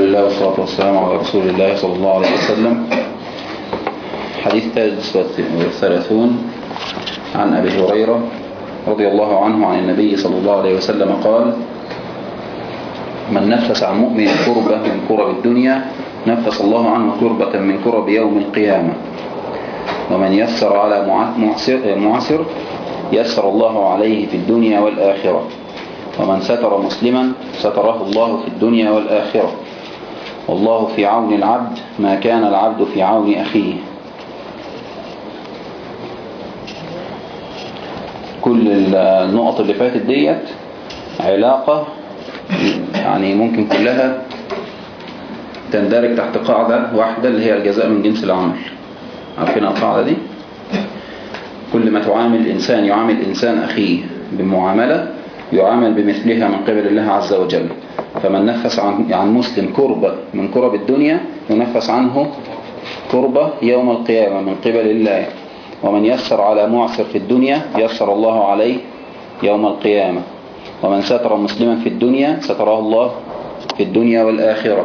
لله والصلاة والسلام على رسول الله صلى الله عليه وسلم حديث الثالث والثلاثون عن أبي هريرة رضي الله عنه عن النبي صلى الله عليه وسلم قال من نفس عن مؤمن كربة من كرب الدنيا نفس الله عنه كربة من كرب يوم القيامة ومن يسر على معسر يسر الله عليه في الدنيا والآخرة ومن ستر مسلما ستره الله في الدنيا والآخرة والله في عون العبد ما كان العبد في عون أخيه. كل النقط اللي فاتت ديت علاقة يعني ممكن كلها تندرج تحت قاعدة واحدة اللي هي الجزاء من جنس العمل. عارفين القاعدة دي؟ كل ما تعامل إنسان يعامل إنسان أخيه بمعاملة يعامل بمثلها من قبل الله عز وجل. فمن نفس عن, عن مسلم كربة من كرب الدنيا ينفس عنه كربة يوم القيامة من قبل الله. ومن يسر على معسر في الدنيا يسر الله عليه يوم القيامة. ومن ستر مسلما في الدنيا ستره الله في الدنيا والآخرة.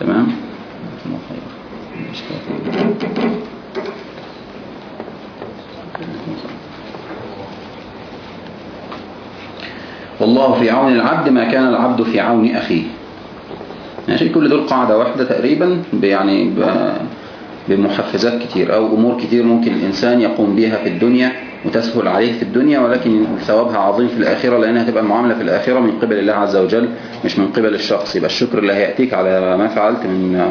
تمام؟ والله في عون العبد ما كان العبد في عون أخيه. ماشي؟ كل دول قاعدة واحدة تقريبا يعني بمحفزات كتير أو أمور كتير ممكن الإنسان يقوم بها في الدنيا وتسهل عليه في الدنيا ولكن ثوابها عظيم في الآخرة لأنها تبقى المعاملة في الآخرة من قبل الله عز وجل مش من قبل الشخص. يبقى الشكر اللي هيأتيك على ما فعلت من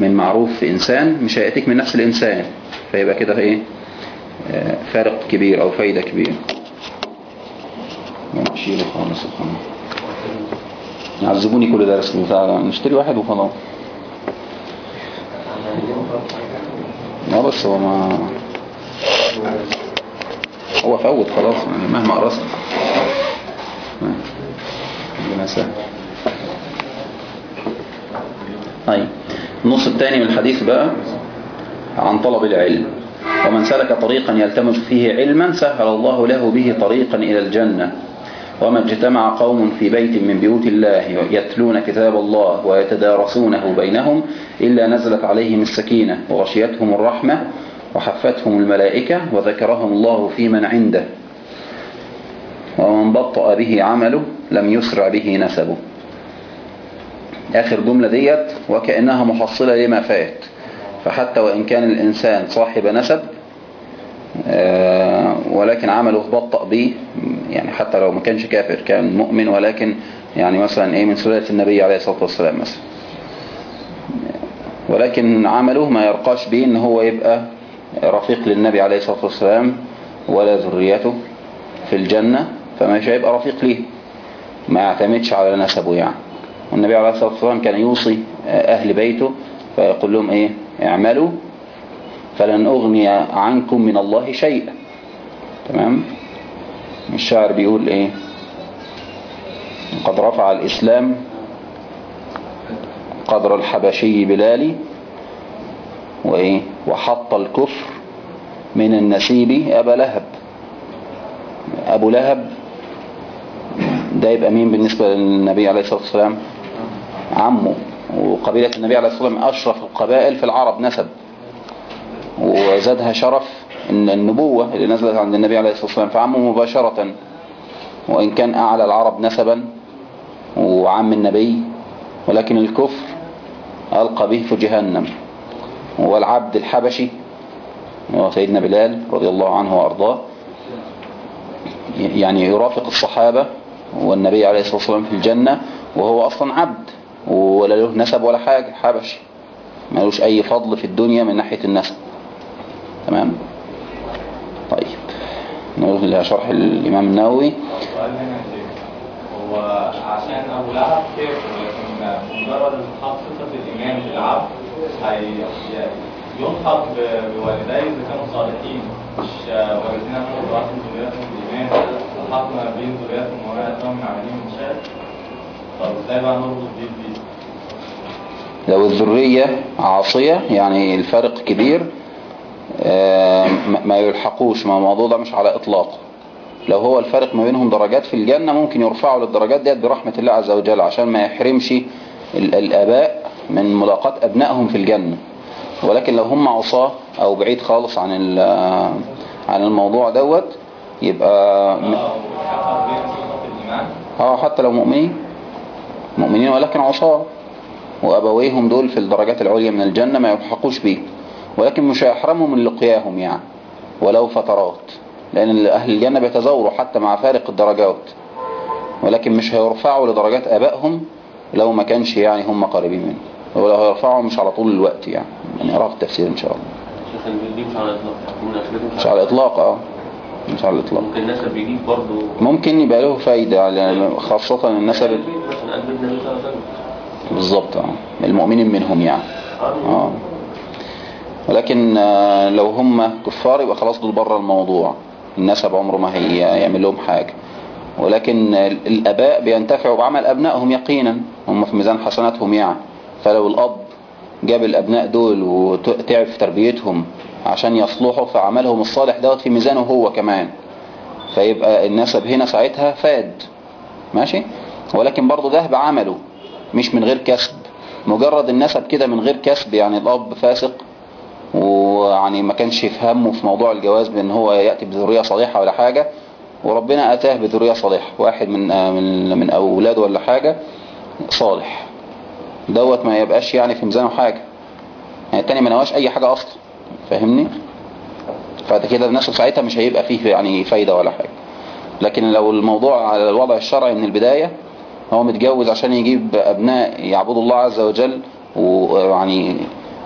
من معروف في إنسان مش هيأتيك من نفس الإنسان. فيبقى كده إيه؟ فارق كبير أو فايدة كبيرة. نشيله خالص الخمر يعذبوني كل درس بتاع نشتري واحد وخلاص. ما بس هو ما هو فوت خلاص يعني مهما قرصت. ربنا يسهل. طيب النص الثاني من الحديث بقى عن طلب العلم. ومن سلك طريقا يلتمس فيه علما سهل الله له به طريقا إلى الجنة. وما اجتمع قوم في بيت من بيوت الله يتلون كتاب الله ويتدارسونه بينهم إلا نزلت عليهم السكينة وغشيتهم الرحمة وحفتهم الملائكة وذكرهم الله في من عنده ومن بطأ به عمله لم يسرع به نسبه. آخر جملة ديت وكأنها محصلة لما فات فحتى وإن كان الإنسان صاحب نسب ولكن عمله بطأ به يعني حتى لو ما كانش كافر كان مؤمن ولكن يعني مثلا إيه من سلالة النبي عليه الصلاة والسلام مثلا. ولكن عمله ما يرقاش به إن هو يبقى رفيق للنبي عليه الصلاة والسلام ولا ذريته في الجنة فمش هيبقى رفيق ليه؟ ما يعتمدش على نسبه يعني. والنبي عليه الصلاة والسلام كان يوصي أهل بيته فيقول لهم إيه اعملوا فلن أغني عنكم من الله شيئا. تمام؟ الشاعر بيقول إيه؟ قد رفع الإسلام قدر الحبشي بلالي وإيه؟ وحط الكفر من النسيب أبا لهب. أبو لهب ده يبقى مين بالنسبة للنبي عليه الصلاة والسلام؟ عمه. وقبيلة النبي عليه الصلاة والسلام أشرف القبائل في العرب نسب. وزادها شرف إن النبوة اللي نزلت عند النبي عليه الصلاة والسلام فعمه مباشرة وإن كان أعلى العرب نسبا وعم النبي ولكن الكفر ألقى به في جهنم. والعبد الحبشي سيدنا بلال رضي الله عنه وأرضاه يعني يرافق الصحابة والنبي عليه الصلاة والسلام في الجنة وهو أصلا عبد ولا له نسب ولا حاجة حبشي ملوش أي فضل في الدنيا من ناحية النسب. تمام؟ طيب. نروح لشرح الإمام النووي. هو عشان أبو لهب كافر لكن مجرد حط صفة الإيمان في العبد يلحق بوالديه إذا كانوا صالحين مش والدين أخذوا واحد ذرياتهم بالإيمان وحطنا بين ذرياتهم أسمهم عاملين من شاء طب إزاي بقى نربط دي؟ لو الذرية عاصية يعني الفرق كبير ما يلحقوش ما الموضوع ده مش على إطلاقه لو هو الفرق ما بينهم درجات في الجنة ممكن يرفعوا للدرجات ديت برحمة الله عز وجل عشان ما يحرمش ال- الآباء من ملاقاة أبنائهم في الجنة. ولكن لو هم عصاة أو بعيد خالص عن عن الموضوع دوت يبقى م- آه حتى لو مؤمنين. مؤمنين ولكن عصاة. وأبويهم دول في الدرجات العليا من الجنة ما يلحقوش بيه. ولكن مش هيحرموا من لقياهم يعني ولو فترات لأن أهل الجنة بيتزوروا حتى مع فارق الدرجات ولكن مش هيرفعوا لدرجات آبائهم لو ما كانش يعني هم قريبين منه ولو هيرفعوا مش على طول الوقت يعني يعني في التفسير إن شاء الله. مش على اخرته مش على الإطلاق آه مش على الإطلاق. ممكن النسب يجيب برضه ممكن يبقى له فايدة يعني خاصة النسب بالظبط آه المؤمنين منهم يعني آه. آه. ولكن آه، لو هم كفار يبقى خلاص دول بره الموضوع. النسب عمره ما هي يعمل لهم حاجة. ولكن ال- الأباء بينتفعوا بعمل أبنائهم يقينا. هم في ميزان حسناتهم يعني. فلو الأب جاب الأبناء دول وتعب في تربيتهم عشان يصلحوا فعملهم الصالح دوت في ميزانه هو كمان. فيبقى النسب هنا ساعتها فاد. ماشي؟ ولكن برضه ده بعمله مش من غير كسب. مجرد النسب كده من غير كسب يعني الأب فاسق ويعني ما كانش يفهمه في موضوع الجواز بأن هو يأتي بذرية صالحة ولا حاجة. وربنا أتاه بذرية صالحة واحد من من أولاده ولا حاجة صالح. دوت ما يبقاش يعني في ميزانه حاجة. يعني التاني ما نواش أي حاجة أصلا فاهمني؟ فده كده النسب ساعتها مش هيبقى فيه يعني فايدة ولا حاجة. لكن لو الموضوع على الوضع الشرعي من البداية هو متجوز عشان يجيب أبناء يعبدوا الله عز وجل ويعني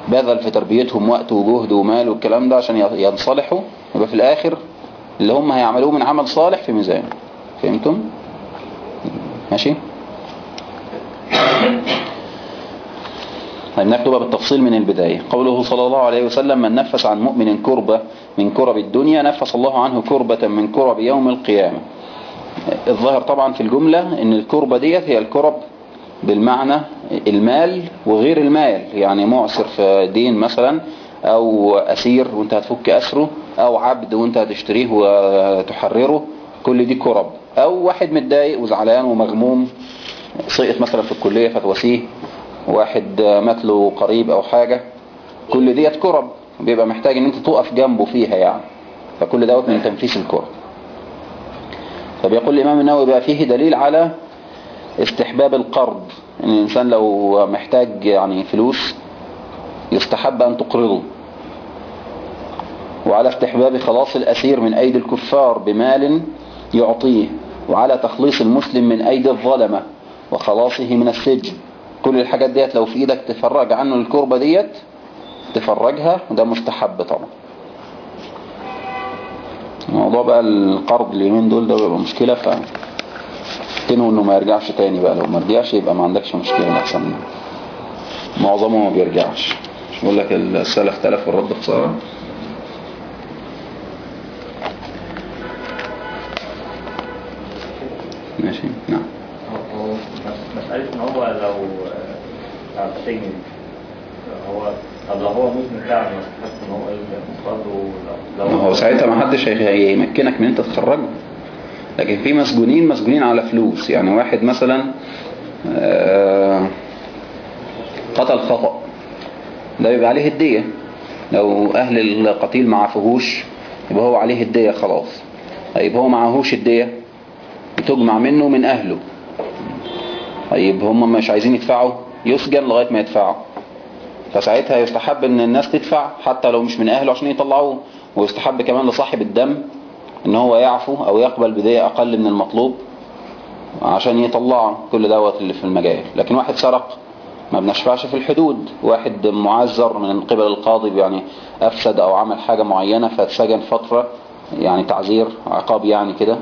بذل في تربيتهم وقت وجهد ومال والكلام ده عشان ينصلحوا يبقى في الآخر اللي هم هيعملوه من عمل صالح في ميزان فهمتم؟ ماشي؟ طيب ناخده بقى بالتفصيل من البداية قوله صلى الله عليه وسلم من نفس عن مؤمن كربة من كرب الدنيا نفس الله عنه كربة من كرب يوم القيامة الظاهر طبعا في الجملة إن الكربة ديت هي الكرب بالمعنى المال وغير المال يعني معسر في دين مثلا أو أسير وأنت هتفك أسره أو عبد وأنت هتشتريه وتحرره كل دي كرب. أو واحد متضايق وزعلان ومغموم سقط مثلا في الكلية فتواسيه واحد مات له قريب أو حاجة كل ديت كرب. بيبقى محتاج إن أنت تقف جنبه فيها يعني. فكل دوت من تنفيس الكرب. فبيقول الإمام النووي بقى فيه دليل على استحباب القرض. ان الإنسان لو محتاج يعني فلوس يستحب أن تقرضه. وعلى استحباب خلاص الأسير من أيدي الكفار بمال يعطيه. وعلى تخليص المسلم من أيدي الظلمة وخلاصه من السجن. كل الحاجات ديت لو في إيدك تفرج عنه الكربة ديت تفرجها وده مستحب طبعا. الموضوع بقى القرض اليومين دول ده بيبقى مشكلة ف تنو انه ما يرجعش تاني بقى. لو ما رجعش يبقى ما عندكش مشكلة احسن معظمه ما بيرجعش. مش بقول لك السلف تلف والرد خسارة ماشي. نعم. هو مسألة إن هو لو على السجن هو طب لو هو مذنب فعلا إن هو يقرضه لو هو ساعتها ما حدش هي- هيمكنك من أنت تخرجه. لكن في مسجونين مسجونين على فلوس. يعني واحد مثلا آه، قتل خطأ. ده يبقى عليه الدية لو أهل القتيل ما يبقى هو عليه الدية خلاص. طيب هو معهوش الدية بتجمع منه من أهله. طيب هم مش عايزين يدفعوا يسجن لغاية ما يدفعوا. فساعتها يستحب إن الناس تدفع حتى لو مش من أهله عشان يطلعوه. ويستحب كمان لصاحب الدم. إن هو يعفو أو يقبل بدية أقل من المطلوب عشان يطلعه كل دوت اللي في المجال. لكن واحد سرق ما بنشفعش في الحدود. واحد معذر من قبل القاضي يعني أفسد أو عمل حاجة معينة فاتسجن فترة يعني تعذير عقاب يعني كده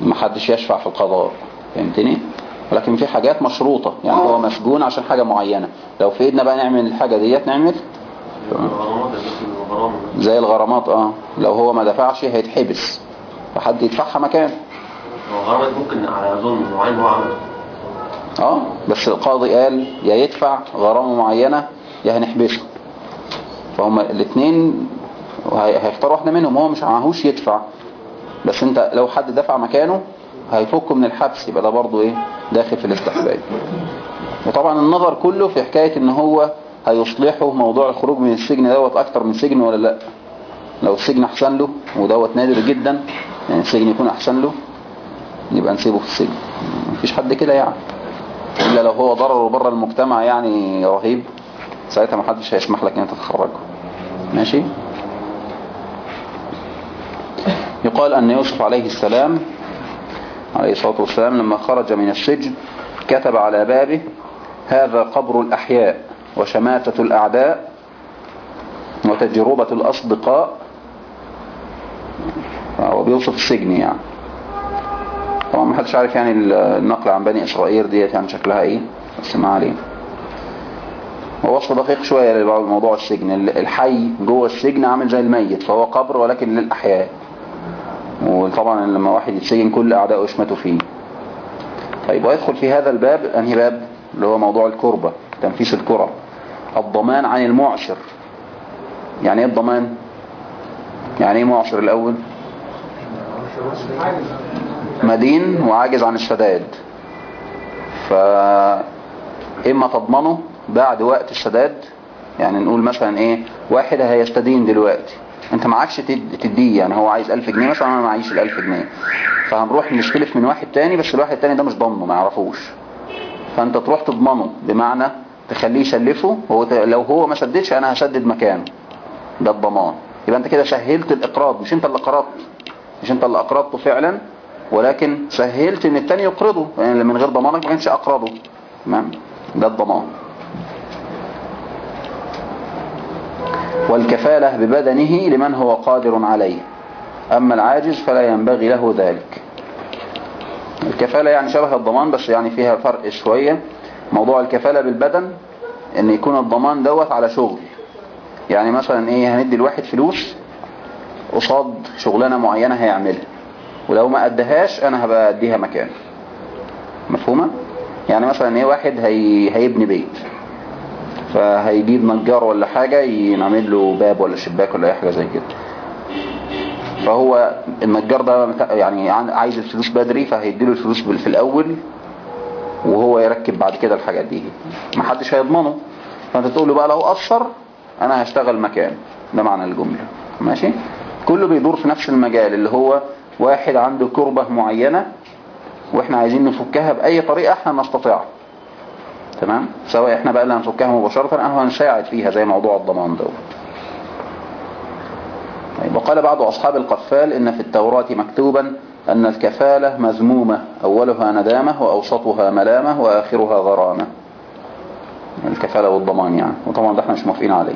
ما حدش يشفع في القضاء. فهمتني؟ ولكن في حاجات مشروطة يعني هو مسجون عشان حاجة معينة. لو في إيدنا بقى نعمل الحاجة ديت نعمل زي الغرامات آه. لو هو ما دفعش هيتحبس. فحد يدفعها مكانه الغرامات ممكن على ظلم معين هو عمله. آه بس القاضي قال يا يدفع غرامة معينة يا هنحبسه. فهم الاثنين هيختار واحدة منهم هو مش معهوش يدفع. بس انت لو حد دفع مكانه هيفكه من الحبس يبقى ده برضه إيه؟ داخل في الاستحباب. وطبعا النظر كله في حكاية إن هو هيصلحه موضوع الخروج من السجن دوت أكتر من سجن ولا لأ؟ لو السجن أحسن له ودوت نادر جدا. يعني السجن يكون أحسن له يبقى نسيبه في السجن. مفيش حد كده يعني. إلا لو هو ضرره بره المجتمع يعني رهيب ساعتها محدش هيسمح لك إن أنت تخرجه ماشي؟ يقال أن يوسف عليه السلام عليه الصلاة والسلام لما خرج من السجن كتب على بابه هذا قبر الأحياء وشماتة الأعداء وتجربة الأصدقاء هو بيوصف السجن يعني. طبعا ما حدش عارف يعني النقل عن بني إسرائيل ديت يعني شكلها إيه بس ما عليه هو وصف دقيق شوية لموضوع السجن. الحي جوه السجن عامل زي الميت فهو قبر ولكن للأحياء. وطبعا لما واحد يتسجن كل أعدائه يشمتوا فيه. طيب ويدخل في هذا الباب أنهي باب؟ اللي هو موضوع الكربة تنفيس الكرة. الضمان عن المعسر. يعني إيه الضمان؟ يعني إيه معسر الأول؟ مدين وعاجز عن السداد فإما تضمنه بعد وقت السداد يعني نقول مثلا إيه واحد هيستدين دلوقتي. أنت معكش تديه يعني هو عايز 1000 جنيه مثلا أنا معيش ال 1000 جنيه. فهنروح نستلف من واحد تاني بس الواحد التاني ده مش ضامنه ما يعرفوش. فأنت تروح تضمنه بمعنى تخليه يسلفه هو. لو هو ما سددش أنا هسدد مكانه. ده الضمان. يبقى أنت كده سهلت الإقراض مش أنت اللي قرضت. مش انت اللي أقرضته فعلا ولكن سهلت إن التاني يقرضه يعني من غير ضمانك ما كانش أقرضه. تمام؟ ده الضمان. والكفالة ببدنه لمن هو قادر عليه. أما العاجز فلا ينبغي له ذلك. الكفالة يعني شبه الضمان بس يعني فيها فرق شوية. موضوع الكفالة بالبدن إن يكون الضمان دوت على شغل. يعني مثلا إيه هندي الواحد فلوس قصاد شغلانة معينة هيعملها. ولو ما أدهاش أنا هبقى أديها مكانه. مفهومة؟ يعني مثلا إيه واحد هي... هيبني بيت. فهيجيب نجار ولا حاجة ينعمل له باب ولا شباك ولا أي حاجة زي كده. فهو النجار ده يعني عايز الفلوس بدري فهيديله الفلوس في الأول وهو يركب بعد كده الحاجات دي. محدش هيضمنه. فأنت تقول له بقى لو قصر أنا هشتغل مكان. ده معنى الجملة. ماشي؟ كله بيدور في نفس المجال اللي هو واحد عنده كربة معينة وإحنا عايزين نفكها بأي طريقة إحنا نستطيعها تمام؟ سواء إحنا بقى اللي هنفكها مباشرة أو هنساعد فيها زي موضوع الضمان ده طيب وقال بعض أصحاب القفال إن في التوراة مكتوبا أن الكفالة مذمومة أولها ندامة وأوسطها ملامة وآخرها غرامة. الكفالة والضمان يعني. وطبعا ده إحنا مش موافقين عليه.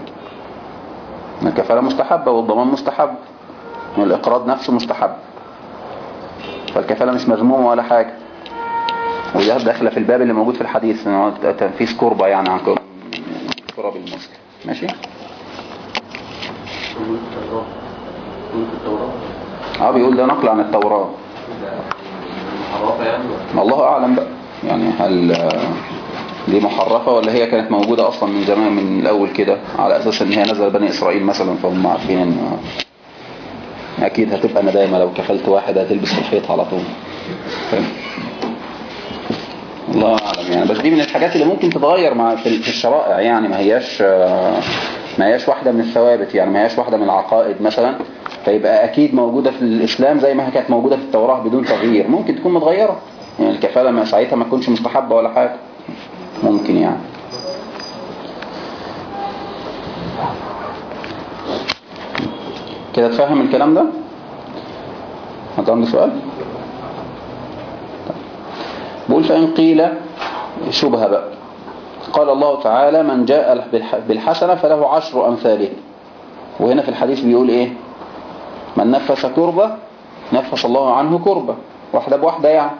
الكفالة مستحبة والضمان مستحب. والإقراض نفسه مستحب. فالكفالة مش مذمومة ولا حاجة. وده داخلة في الباب اللي موجود في الحديث تنفيذ كربة يعني عن كرب المسلم ماشي؟ آه بيقول ده نقل عن التوراة. الله أعلم بقى. يعني هل دي محرفة ولا هي كانت موجودة أصلا من زمان من الأول كده على أساس إن هي نزل بني إسرائيل مثلا فهم عارفين ان أكيد هتبقى ندامة لو كفلت واحد هتلبس في الحيط على طول. الله أعلم يعني. بس دي من الحاجات اللي ممكن تتغير مع في الشرائع يعني. ما هياش ما هياش واحدة من الثوابت يعني. ما هياش واحدة من العقائد مثلا. فيبقى أكيد موجودة في الإسلام زي ما كانت موجودة في التوراة بدون تغيير. ممكن تكون متغيرة. يعني الكفالة ما ساعتها ما تكونش مستحبة ولا حاجة. ممكن يعني. كده تفهم الكلام ده؟ هذا عنده سؤال. بقول فإن قيل شبهة بقى. قال الله تعالى من جاء بالحسنة فله عشر أمثاله وهنا في الحديث بيقول إيه؟ من نفس كربة نفس الله عنه كربة. واحدة بواحدة يعني.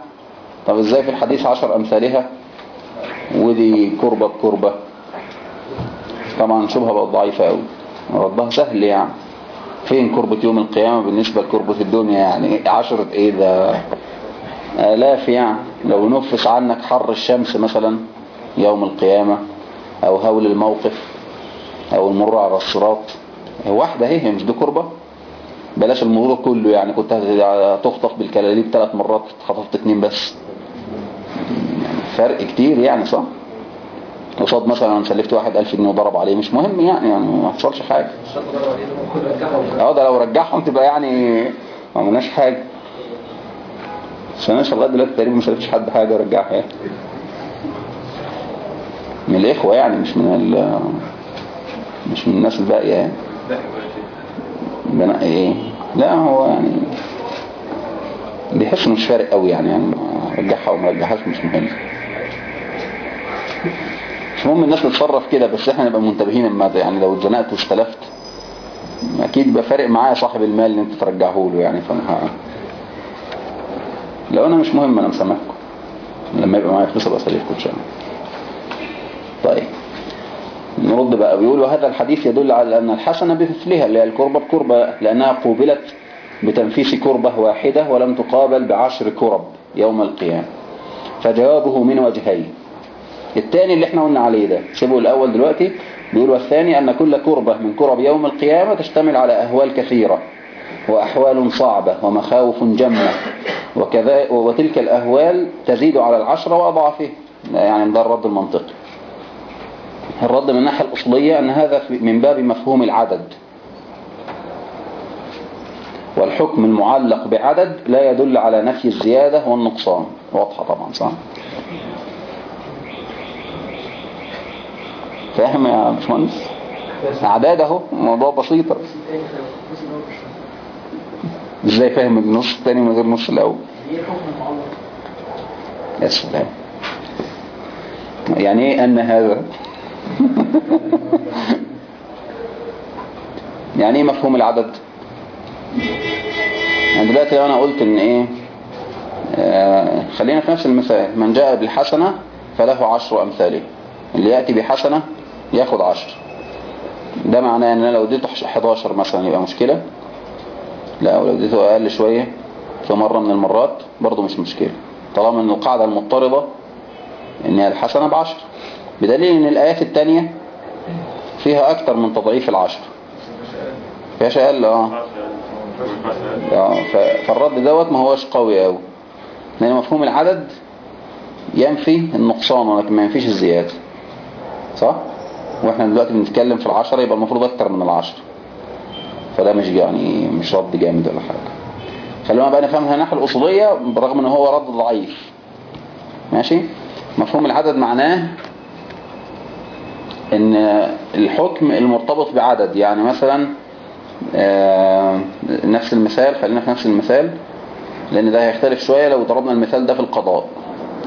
طب إزاي في الحديث عشر أمثالها؟ ودي كربة بكربة. طبعا شبهة بقى ضعيفة أوي. ردها سهل يعني. فين كربة يوم القيامة بالنسبة لكربة الدنيا يعني؟ عشرة إيه ده؟ آلاف يعني. لو نفس عنك حر الشمس مثلا يوم القيامة أو هول الموقف أو المر على الصراط واحدة هي مش دي كربة؟ بلاش المرور كله يعني. كنت هتخطف بالكلاليب ثلاث مرات خطفت اتنين بس. يعني فرق كتير يعني صح؟ قصاد مثلا سلفت واحد ألف جنيه وضرب عليه. مش مهم يعني يعني ما حصلش حاجة. آه ده لو رجعهم تبقى يعني ما عملناش حاجة. بس أنا دلوقتي تقريبا ما سلفتش حد حاجة ورجعها يعني. من الإخوة يعني مش من ال مش من الناس الباقية يعني. بنقي إيه؟ لا هو يعني بيحس مش فارق قوي يعني يعني رجعها أو ما رجعهاش مش مهم. مش مهم الناس تتصرف كده بس إحنا نبقى منتبهين المدى يعني لو اتزنقت واستلفت أكيد يبقى فارق معايا صاحب المال ان أنت ترجعه له يعني فأنا لو أنا مش مهم أنا مسامحكم. لما يبقى معايا فلوس أبقى اسلفكم إن طيب. نرد بقى. بيقول وهذا الحديث يدل على أن الحسنة بمثلها اللي هي الكربة بكربة لأنها قوبلت بتنفيس كربة واحدة ولم تقابل بعشر كرب يوم القيامة. فجوابه من وجهين الثاني اللي إحنا قلنا عليه ده. سيبه الأول دلوقتي بيقول والثاني أن كل كربة من كرب يوم القيامة تشتمل على أهوال كثيرة وأحوال صعبة ومخاوف جمة وكذا وتلك الأهوال تزيد على العشرة وأضعافه يعني ده الرد المنطقي. الرد من الناحية الأصلية أن هذا من باب مفهوم العدد. والحكم المعلق بعدد لا يدل على نفي الزيادة والنقصان. واضحة طبعا صح؟ فاهم يا باشمهندس؟ أعداد اهو موضوع بسيط. النص التاني في النص الأول مش فاهم. إزاي فاهم النص التاني من غير النص المعلق يا سلام يعني إيه ان هذا؟ يعني إيه مفهوم العدد؟ يعني دلوقتي لو أنا قلت ان إيه آه خلينا في نفس المثال من جاء بالحسنة فله عشر أمثاله. اللي يأتي بحسنة ياخد عشر. ده معناه إن أنا لو اديته 11 مثلا يبقى مشكلة. لا ولو اديته أقل شوية في مرة من المرات برضه مش مشكلة. طالما إن القاعدة المضطردة هي الحسنة بعشر. بدليل إن الآيات التانية فيها أكتر من تضعيف العشر. فيهاش أقل آه. ف- فالرد دوت ما هوش قوي قوي لأن مفهوم العدد ينفي النقصان ولكن ما ينفيش الزيادة. صح؟ وإحنا دلوقتي بنتكلم في العشرة يبقى المفروض أكتر من العشر فده مش يعني مش رد جامد ولا حاجة. خلونا بقى نفهمها الناحية الأصولية برغم إن هو رد ضعيف. ماشي؟ مفهوم العدد معناه إن الحكم المرتبط بعدد يعني مثلا آه، نفس المثال خلينا في نفس المثال لأن ده هيختلف شوية لو ضربنا المثال ده في القضاء.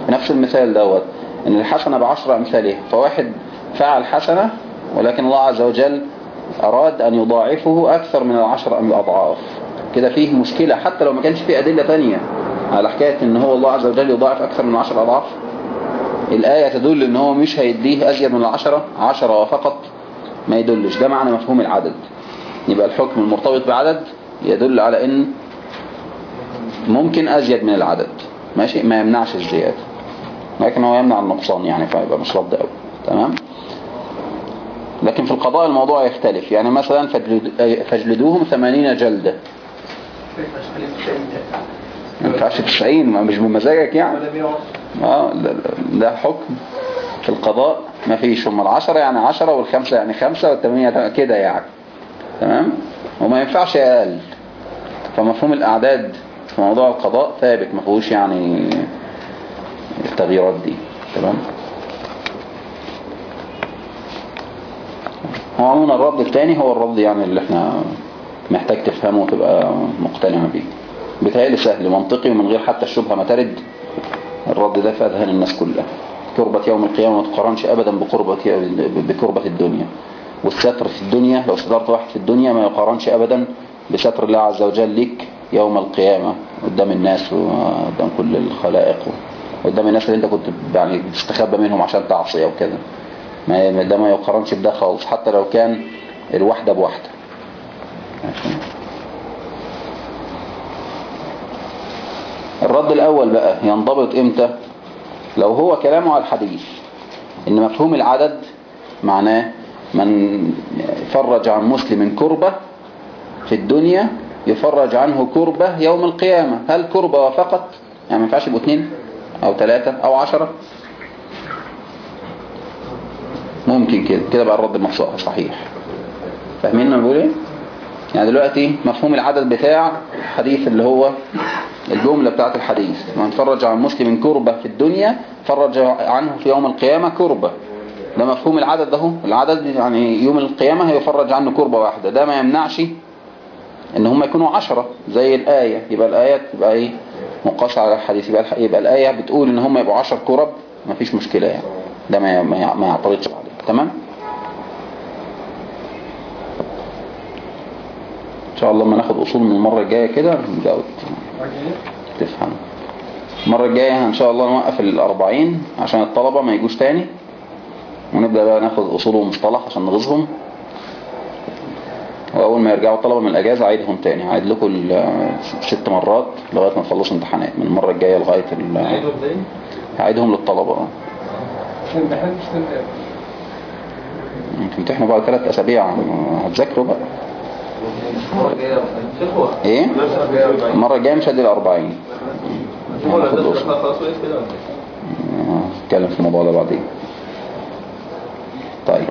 نفس المثال دوت إن الحسنة بعشر امثالها فواحد فعل حسنة ولكن الله عز وجل أراد أن يضاعفه أكثر من العشر اضعاف كده فيه مشكلة حتى لو ما كانش فيه أدلة تانية على حكاية إن هو الله عز وجل يضاعف أكثر من عشر أضعاف. الآية تدل إن هو مش هيديه أزيد من العشرة عشرة فقط ما يدلش. ده معنى مفهوم العدد. يبقى الحكم المرتبط بعدد يدل على إن ممكن أزيد من العدد. ماشي؟ ما يمنعش الزيادة. لكن هو يمنع النقصان يعني فيبقى مش رد قوي تمام؟ لكن في القضاء الموضوع يختلف. يعني مثلا فاجلد- فاجلدوهم ثمانين جلدة. ما ينفعش 90 ما مش بمزاجك يعني. ولا 110 آه ده, ده حكم. في القضاء ما فيش. هم العشرة يعني عشرة والخمسة يعني خمسة والثمانية كده يعني. تمام؟ وما ينفعش أقل فمفهوم الأعداد في موضوع القضاء ثابت ما فيهوش يعني التغييرات دي. تمام؟ هو الرد الثاني هو الرد يعني اللي إحنا محتاج تفهمه وتبقى مقتنع بيه. بيتهيألي سهل منطقي ومن غير حتى الشبهة ما ترد. الرد ده في أذهان الناس كلها. كربة يوم القيامة ما تقارنش أبدا بقربة بكربة الدنيا. والستر في الدنيا لو سترت واحد في الدنيا ما يقارنش أبدا بستر الله عز وجل لك يوم القيامة قدام الناس وقدام كل الخلائق قدام الناس اللي انت كنت يعني بتستخبى منهم عشان تعصي أو كده. ما ده ما يقارنش بده خالص حتى لو كان الواحدة بواحدة الرد الأول بقى ينضبط إمتى؟ لو هو كلامه على الحديث إن مفهوم العدد معناه من فرج عن مسلم كربة في الدنيا يفرج عنه كربة يوم القيامة. هل كربة فقط يعني ما ينفعش يبقوا اثنين أو ثلاثة أو عشرة؟ ممكن كده كده بقى الرد مفصوح صحيح. فاهمين أنا بقول إيه؟ يعني دلوقتي مفهوم العدد بتاع الحديث اللي هو الجملة بتاعت الحديث. من فرج عن مسلم كربة في الدنيا فرج عنه في يوم القيامة كربة. ده مفهوم العدد ده العدد يعني يوم القيامة هيفرج عنه كربة واحدة. ده ما يمنعش إن هم يكونوا عشرة زي الآية. يبقى الآية تبقى إيه؟ مقاسة على الحديث. يبقى, يبقى الآية بتقول إن هم يبقوا عشر كرب. ما فيش مشكلة يعني. ده ما ما يعترضش عليه تمام؟ إن شاء الله لما ناخد أصول من المرة الجاية كده تفهم. المرة الجاية إن شاء الله نوقف الأربعين عشان الطلبة ما يجوش تاني. ونبدأ بقى ناخد أصول ومصطلح عشان نغيظهم وأول ما يرجعوا الطلبة من الأجازة عيدهم تاني. عيد لكم ست مرات لغاية ما تخلصوا امتحانات من المرة الجاية لغاية ال- عيدهم للطلبة. مش تنتهي تمتحنوا بعد ثلاث أسابيع هتذاكروا بقى. إيه؟ المرة الجاية مش هدي إيه؟ هنتكلم في الموضوع ده بعدين. طيب.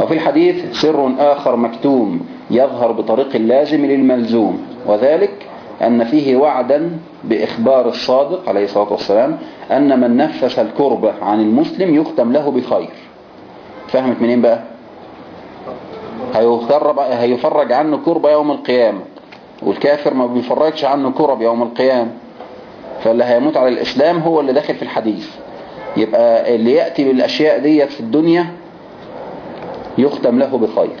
وفي الحديث سر آخر مكتوم يظهر بطريق اللازم للملزوم وذلك أن فيه وعدا بإخبار الصادق عليه الصلاة والسلام أن من نفس الكربة عن المسلم يختم له بخير. فهمت منين بقى؟ هيفرج, عنه كربة يوم القيامة. والكافر ما بيفرجش عنه كرب يوم القيامة. فاللي هيموت على الإسلام هو اللي داخل في الحديث. يبقى اللي يأتي بالأشياء ديت في الدنيا يختم له بخير.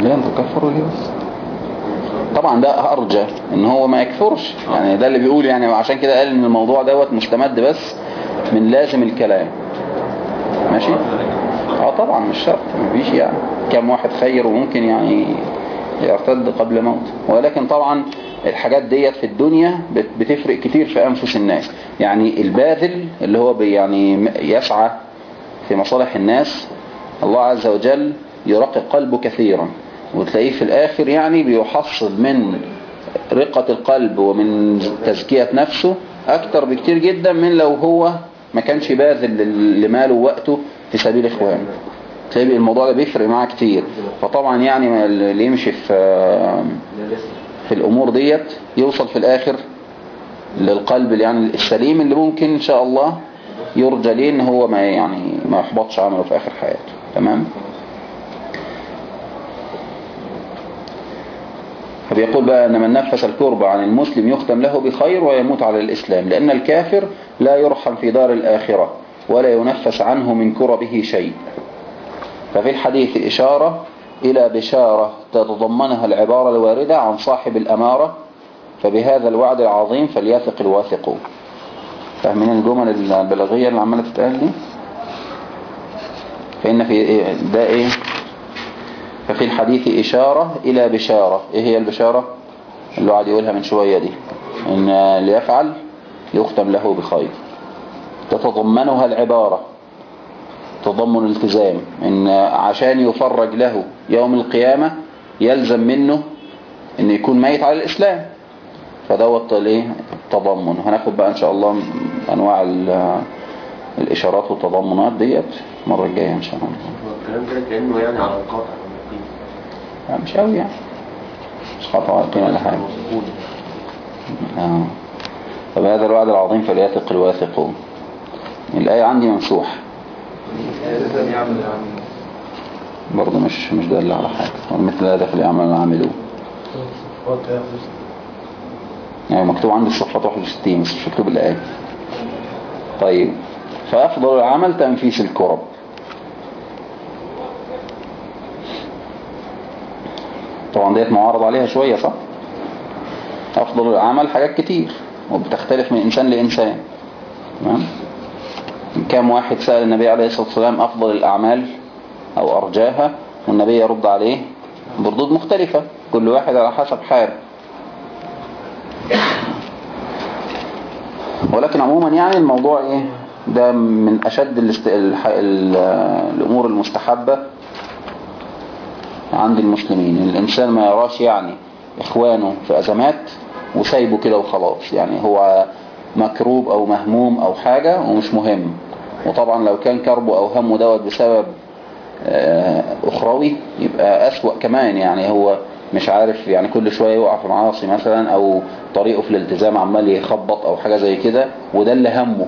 ليه انت تكفروا ليه بس؟ طبعا ده أرجى إن هو ما يكفرش. يعني ده اللي بيقول يعني عشان كده قال إن الموضوع دوت مستمد بس من لازم الكلام. ماشي؟ آه طبعا مش شرط مفيش يعني. كم واحد خير وممكن يعني يرتد قبل موت. ولكن طبعا الحاجات ديت في الدنيا بت- بتفرق كتير في أنفس الناس. يعني الباذل اللي هو يعني يسعى في مصالح الناس الله عز وجل يرقق قلبه كثيرا. وتلاقيه في الآخر يعني بيحصل من رقة القلب ومن تزكية نفسه أكتر بكتير جدا من لو هو ما كانش باذل لماله ووقته في سبيل إخوانه. تلاقي الموضوع ده بيفرق معاه كتير. فطبعا يعني اللي يمشي في في الأمور ديت يوصل في الآخر للقلب يعني السليم اللي ممكن إن شاء الله يرجى ليه إن هو ما يعني ما يحبطش عمله في آخر حياته. تمام؟ فبيقول بقى أن من نفس الكرب عن المسلم يختم له بخير ويموت على الإسلام لأن الكافر لا يرحم في دار الآخرة ولا ينفس عنه من كربه شيء. ففي الحديث إشارة إلى بشارة تتضمنها العبارة الواردة عن صاحب الأمارة فبهذا الوعد العظيم فليثق الواثقون فاهمين الجمل البلاغية اللي عمالة تتقال دي؟ فإن في إيه- ده إيه؟ ففي الحديث إشارة إلى بشارة. إيه هي البشارة؟ اللي قاعد يقولها من شوية دي. إن اللي يفعل يختم له بخير. تتضمنها العبارة. تضمن الالتزام. إن عشان يفرج له يوم القيامة يلزم منه إن يكون ميت على الإسلام. فدوت الايه التضمن هناخد بقى إن شاء الله أنواع ال- الإشارات والتضمنات ديت المرة الجاية إن شاء الله. الكلام ده كأنه يعني على القاطع لا، مش قوي يعني. مش خطأ ولا حاجة. آه. فبهذا الوعد العظيم فليثق الواثقون الآية عندي ممسوح. برضه مش مش دال على حاجة. ومثل هذا فليعمل العاملون يعني مكتوب عندي الصفحة 61 بس مش مكتوب الآية. طيب. فأفضل العمل تنفيس الكرب. طبعا ديت معارض عليها شوية صح؟ أفضل العمل حاجات كتير وبتختلف من إنسان لإنسان. تمام؟ كم واحد سأل النبي عليه الصلاة والسلام أفضل الأعمال أو أرجاها؟ والنبي يرد عليه بردود مختلفة كل واحد على حسب حاله. ولكن عموما يعني الموضوع إيه؟ ده من أشد الاست... الح... ال... الأمور المستحبة عند المسلمين. الإنسان ما يراش يعني إخوانه في أزمات وسايبه كده وخلاص. يعني هو مكروب أو مهموم أو حاجة ومش مهم. وطبعا لو كان كربه أو همه دوت بسبب آه، أخروي يبقى أسوأ كمان. يعني هو مش عارف يعني كل شوية يقع في معاصي مثلا أو طريقه في الالتزام عمال يخبط أو حاجة زي كده وده اللي همه.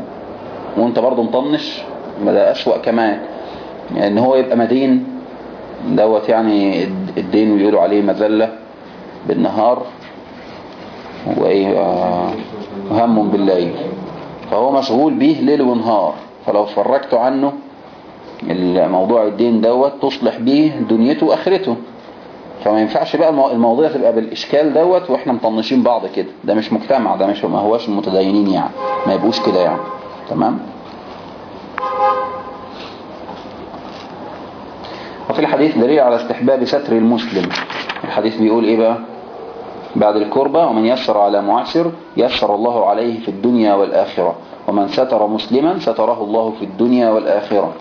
وأنت برضه مطنش ده أسوأ كمان. إن هو يبقى مدين دوت يعني الدين بيقولوا عليه مذلة بالنهار وإيه آه، بالليل. فهو مشغول بيه ليل ونهار. فلو فرجت عنه الموضوع الدين دوت تصلح بيه دنيته وآخرته. فما ينفعش بقى المو- المواضيع تبقى بالإشكال دوت وإحنا مطنشين بعض كده. ده مش مجتمع ده مش ما هواش المتدينين يعني. ما يبقوش كده يعني. تمام؟ وفي الحديث دليل على استحباب ستر المسلم. الحديث بيقول إيه بقى؟ بعد الكربة ومن يسر على معسر يسر الله عليه في الدنيا والآخرة. ومن ستر مسلما ستره الله في الدنيا والآخرة.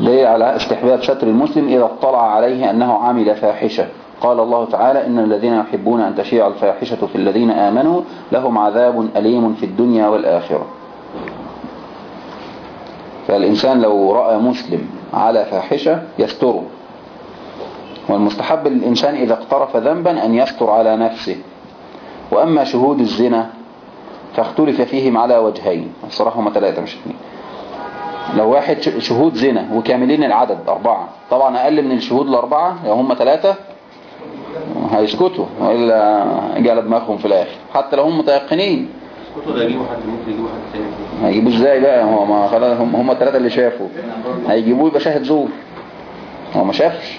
ليه؟ على استحباب ستر المسلم إذا اطلع عليه أنه عمل فاحشة. قال الله تعالى إن الذين يحبون أن تشيع الفاحشة في الذين آمنوا لهم عذاب أليم في الدنيا والآخرة. فالإنسان لو رأى مسلم على فاحشة يستره. والمستحب للإنسان إذا اقترف ذنبا أن يستر على نفسه. وأما شهود الزنا فاختلف فيهم على وجهين. الصراحة هم ثلاثة مش اثنين. لو واحد شهود زنا وكاملين العدد أربعة. طبعا أقل من الشهود الأربعة لو هم ثلاثة هيسكتوا وإلا جال دماغهم في الآخر. حتى لو هم متيقنين. كنتوا ده يجيبوا حد ممكن يجيبوا حد تاني. هيجيبوا إزاي بقى؟ هو ما خلاص هم هم الثلاثة اللي شافوا. هيجيبوه يبقى شاهد زور. هو ما شافش.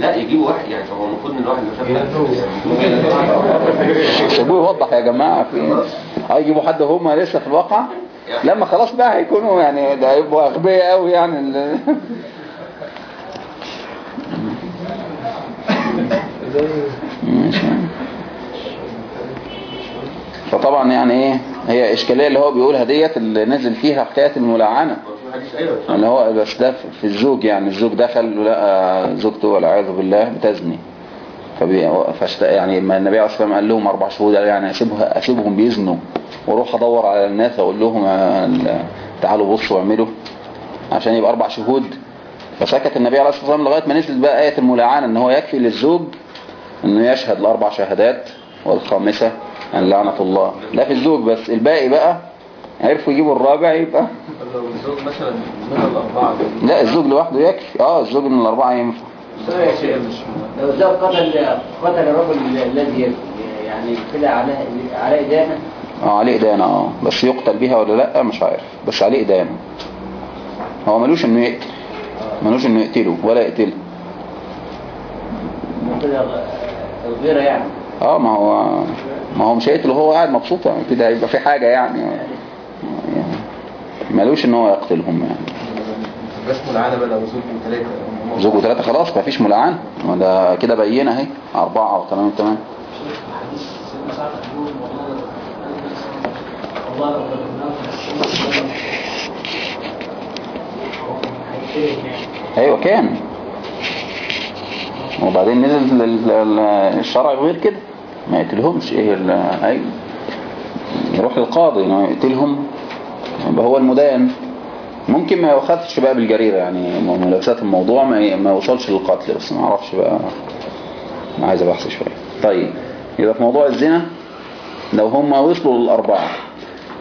لا يجيبوا واحد يعني هو المفروض إن الواحد لو شاف سيبوه يوضح يا جماعة. في هيجيبوا حد هم لسه في الواقع. لما خلاص بقى هيكونوا يعني ده هيبقوا أغبياء قوي يعني ال- ماشي. فطبعا يعني إيه هي إشكالية اللي هو بيقولها ديت اللي نزل فيها حكاية الملعنة اللي هو بس ده في الزوج يعني الزوج دخل ولقى زوجته والعياذ بالله بتزني. فاشت... يعني ما النبي عليه الصلاة والسلام قال لهم أربع شهود قال يعني اسيبها اسيبهم بيزنوا وأروح أدور على الناس أقول لهم آه، ال- تعالوا بصوا واعملوا. عشان يبقى أربع شهود. فسكت النبي عليه الصلاة والسلام لغاية ما نزلت بقى آية الملاعنة إن هو يكفي للزوج إنه يشهد الأربع شهادات والخامسة ان لعنة الله. ده في الزوج بس الباقي بقى عرفوا يجيبوا الرابع يبقى. لو الزوج مثلا من الأربعة دول. لا الزوج لوحده يكفي. آه الزوج من الأربعة ينفع. لو زوج قتل قتل الرجل الذي يعني كده عليه عليه إدانة؟ آه عليه إدانة آه. بس يقتل بيها ولا لأ؟ مش عارف. بس عليه إدانة. هو ملوش إنه يقتل. ملوش إنه يقتله ولا يقتله. الغيرة يعني. آه ما هو ما هو مش هيقتله هو قاعد مبسوط يعني كده هيبقى في حاجة يعني. يعني ملوش إن هو يقتلهم يعني. بس ملعنه بقى لو زوج وثلاثه زوج وثلاثة خلاص مفيش ملعان. ما ده كده بينة أهي أربعة أو تمام تمام. أيوه كان وبعدين نزل ال- ال- الشرع غير كده. ما يقتلهمش إيه أيوه يروح للقاضي إنه يقتلهم. يبقى هو المدان. ممكن ما ياخدش بقى بالجريرة يعني ملابسات الموضوع ما ما يوصلش للقتل بس ما أعرفش بقى. عايز بحث شوية. طيب يبقى في موضوع الزنا لو هم وصلوا للأربعة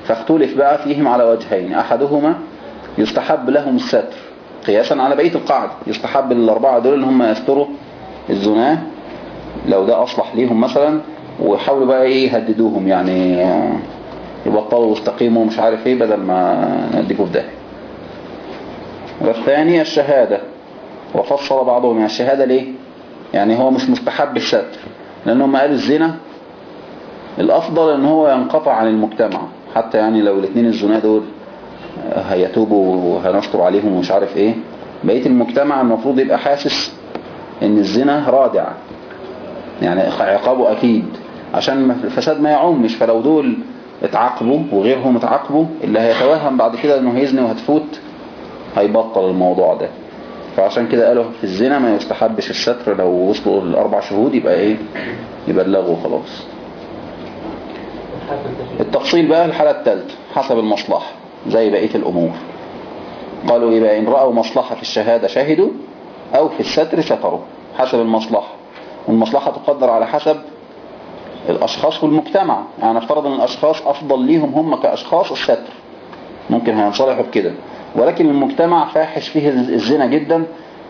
فاختلف بقى فيهم على وجهين. أحدهما يستحب لهم الستر قياسا على بقية القاعدة. يستحب للأربعة دول ان هم يستروا الزنا لو ده أصلح ليهم مثلا ويحاولوا بقى إيه يهددوهم يعني آه، يبطلوا واستقيموا مش عارف إيه بدل ما نديكوا في داهية. والثانية الشهادة. وفصل بعضهم يعني الشهادة ليه؟ يعني هو مش مستحب الستر لأنهم قالوا الزنا الأفضل إن هو ينقطع عن المجتمع حتى يعني لو الاثنين الزنا دول هيتوبوا وهنستر عليهم ومش عارف إيه. بقية المجتمع المفروض يبقى حاسس إن الزنا رادع يعني عقابه أكيد. عشان الفساد ما يعمش فلو دول اتعاقبوا وغيرهم اتعاقبوا اللي هيتوهم بعد كده إنه هيزني وهتفوت هيبطل الموضوع ده. فعشان كده قالوا في الزنا ما يستحبش الستر لو وصلوا الأربع شهود يبقى إيه؟ يبلغوا خلاص التفصيل بقى الحالة الثالثة حسب المصلحة زي بقية الأمور. قالوا يبقى إن رأوا مصلحة في الشهادة شهدوا أو في الستر ستروا حسب المصلحة. والمصلحة تقدر على حسب الأشخاص والمجتمع يعني نفترض أن الأشخاص أفضل ليهم هم كأشخاص الستر. ممكن هينصلحوا بكده. ولكن المجتمع فاحش فيه الزنا جدا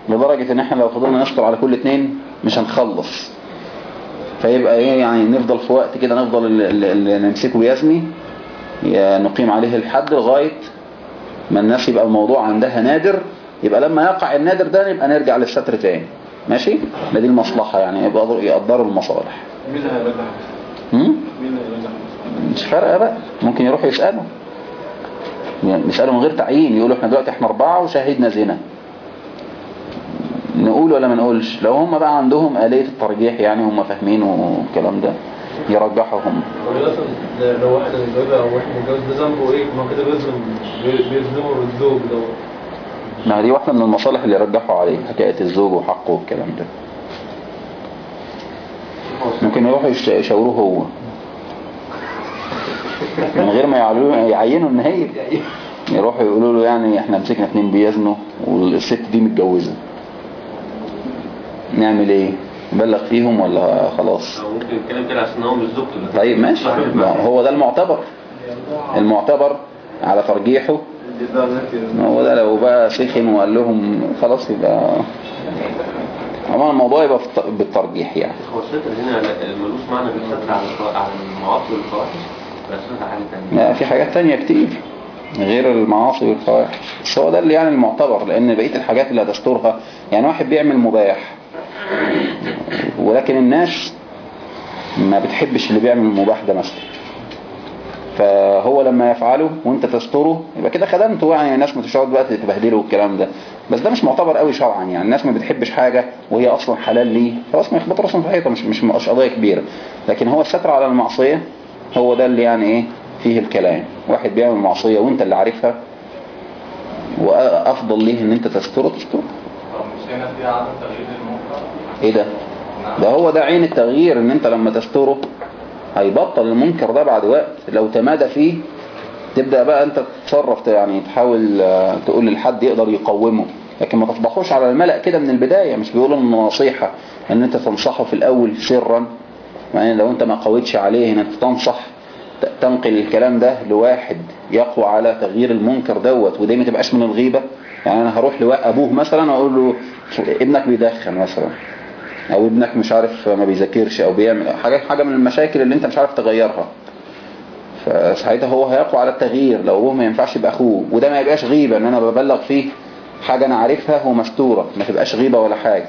لدرجة إن إحنا لو فضلنا نستر على كل اتنين مش هنخلص. فيبقى إيه يعني نفضل في وقت كده نفضل اللي- نمسكه يزني نقيم عليه الحد لغاية ما الناس يبقى الموضوع عندها نادر. يبقى لما يقع النادر ده نبقى نرجع للستر تاني. ماشي؟ ما دي المصلحة يعني يبقى يقدروا المصالح. مين هم؟ مين مش فارقة بقى. ممكن يروحوا يسألوا. يعني يسألوا من غير تعيين يقولوا إحنا دلوقتي إحنا أربعة وشاهدنا زنا. نقول ولا ما نقولش؟ لو هم بقى عندهم آلية الترجيح يعني هم فاهمين والكلام ده يرجحوا هم لو واحد متجوزة أو واحد متجوز ده ذنبه إيه؟ ما كده بيظلم بي- بيظلمه بالزوج ده ما دي واحدة من المصالح اللي يرجحوا عليه حكاية الزوج وحقه والكلام ده. ممكن يروحوا يش- يشاوروه هو. من غير ما يعينوا إن هي يروحوا يقولوا له يعني إحنا مسكنا اتنين بيزنوا والست دي متجوزة. نعمل إيه؟ نبلغ فيهم ولا خلاص؟ ممكن كده عشان هو مش طيب ماشي. ما هو ده المعتبر. المعتبر على ترجيحه هو ده لو بقى سخن وقال لهم خلاص يبقى عموما الموضوع يبقى بالترجيح يعني. هو الستر هنا ملوش معنى بالستر على المعاصي والفواحش على حاجة تانية. لا في حاجات تانية كتير غير المعاصي والفواحش. بس هو ده اللي يعني المعتبر لأن بقية الحاجات اللي هتسترها يعني واحد بيعمل مباح ولكن الناس ما بتحبش اللي بيعمل المباح ده مثلا. فهو لما يفعله وانت تستره يبقى كده خدمته يعني الناس مش هتقعد بقى تبهدله والكلام ده. بس ده مش معتبر قوي شرعا يعني الناس ما بتحبش حاجة وهي أصلا حلال ليه؟ خلاص ما يخبط راسهم في الحيطة مش مش مش قضية كبيرة. لكن هو الستر على المعصية هو ده اللي يعني إيه؟ فيه الكلام. واحد بيعمل معصية وانت اللي عارفها وأفضل ليه إن أنت تستره؟ تستره. إيه ده؟ ده هو ده عين التغيير إن أنت لما تستره هيبطل المنكر ده بعد وقت. لو تمادى فيه تبدأ بقى أنت تتصرف يعني تحاول آه، تقول للحد يقدر يقومه. لكن ما تصبحوش على الملأ كده من البداية مش بيقولوا إنه نصيحة إن أنت تنصحه في الأول سرا. يعني لو أنت ما قويتش عليه ان انت تنصح تنقل الكلام ده لواحد يقوى على تغيير المنكر دوت ودي ما تبقاش من الغيبة. يعني أنا هروح لابوه مثلا وأقول له ابنك بيدخن مثلا. أو ابنك مش عارف ما بيذاكرش أو بيعمل حاجة حاجة من المشاكل اللي أنت مش عارف تغيرها. فساعتها هو هيقوى على التغيير لو ابوه ما ينفعش يبقى أخوه وده ما يبقاش غيبة إن أنا ببلغ فيه حاجة أنا عارفها ومستورة ما تبقاش غيبة ولا حاجة.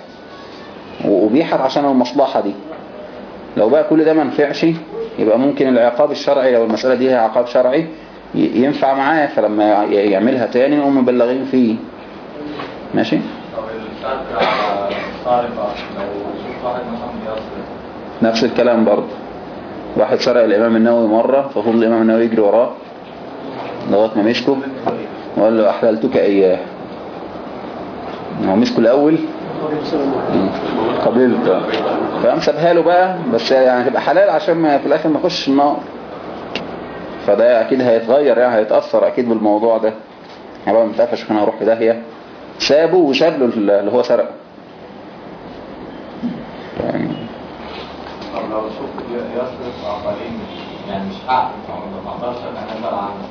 وبيحت عشان المصلحة دي. لو بقى كل ده ما نفعش يبقى ممكن العقاب الشرعي لو المسألة دي هي عقاب شرعي ينفع معاه فلما يعملها تاني نقوم مبلغين فيه. ماشي؟ طب نفس الكلام برضه. واحد سرق الإمام النووي مرة ففضل الإمام النووي يجري وراه لغاية ما مسكه وقال له أحللتك إياه. هو مسكه الأول. قبلت فقام سابها له بقى بس يعني تبقى حلال عشان في الآخر ما يخش النار. فده أكيد هيتغير يعني هيتأثر أكيد بالموضوع ده. يعني بقى متقفش كان هروح في داهية. سابه وساب له اللي هو سرقه يعني طب لو شوف يصرف آخرين يعني مش حق ما تقدرش تتنازل عنه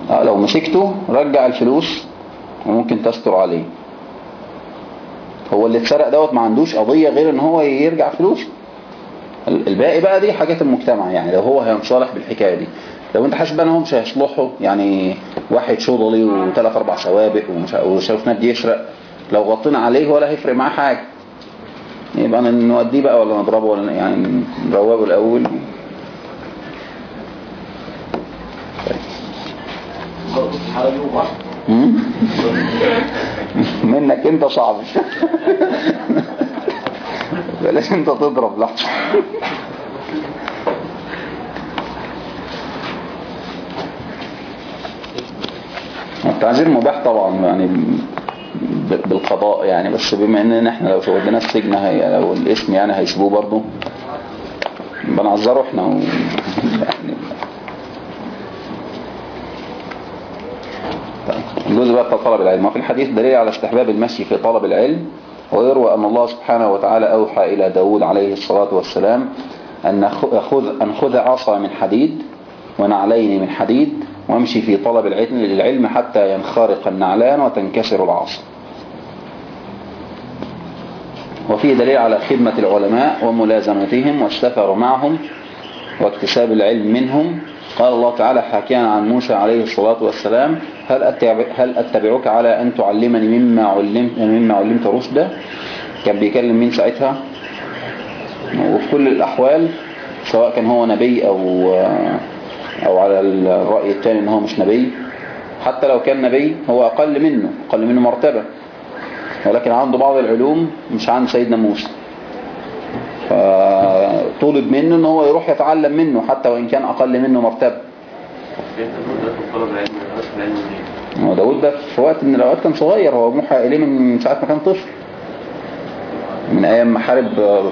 آه لو مسكته رجع الفلوس وممكن تستر عليه. هو اللي اتسرق دوت ما عندوش قضية غير إن هو يرجع فلوس. الباقي بقى دي حاجات المجتمع يعني. لو هو هينصالح بالحكاية دي. لو انت حاسس بقى إن هو مش هيصلحه يعني واحد شغلي وثلاث أربع سوابق وشايف نادي يسرق لو غطينا عليه ولا هيفرق معاه حاجة. يبقى نوديه بقى ولا نضربه ولا يعني نروقه الأول. منك انت صعب. بلاش انت تضرب لحظة التعذير مباح طبعا يعني بالقضاء يعني بس بما ان إحنا لو وديناه السجن هي لو الاسم يعني هيسيبوه برضه. بنعذره إحنا و... يعني. طيب، الجزء بقى بتاع طلب العلم. وفي الحديث دليل على استحباب المشي في طلب العلم ويروى أن الله سبحانه وتعالى أوحى إلى داود عليه الصلاة والسلام أن خذ أن خذ عصا من حديد ونعلين من حديد وامشي في طلب العلم حتى ينخرق النعلان وتنكسر العصا. وفيه دليل على خدمة العلماء وملازمتهم والسفر معهم واكتساب العلم منهم. قال الله تعالى حكيا عن موسى عليه الصلاة والسلام هل, أتبع هل أتبعك على أن تعلمني مما علمت, مما علمت رشدا كان بيكلم مين ساعتها؟ وفي كل الأحوال سواء كان هو نبي أو, أو على الرأي الثاني أنه هو مش نبي. حتى لو كان نبي هو أقل منه أقل منه مرتبة. ولكن عنده بعض العلوم مش عند سيدنا موسى. فطولب منه إن هو يروح يتعلم منه حتى وإن كان أقل منه مرتبة؟ هو داود ده في وقت من الأوقات كان صغير هو موحى إليه من ساعة ما كان طفل. من أيام ما حارب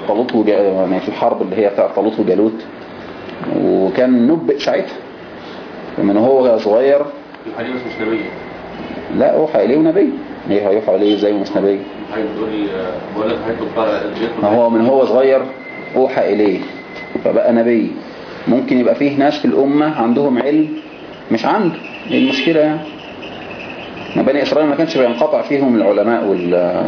طالوت. يعني في الحرب اللي هي بتاعت طالوت وجالوت. وكان نبئ ساعتها ومن هو صغير. الحديث مش نبي. لا اوحى اليه ونبي. إيه هيوحى اليه إزاي؟ ومش نبي ما هو من هو صغير أوحى إليه. فبقى نبي. ممكن يبقى فيه ناس في الأمة عندهم علم مش عنده إيه المشكلة يعني؟ بني إسرائيل ما كانش بينقطع فيهم العلماء وال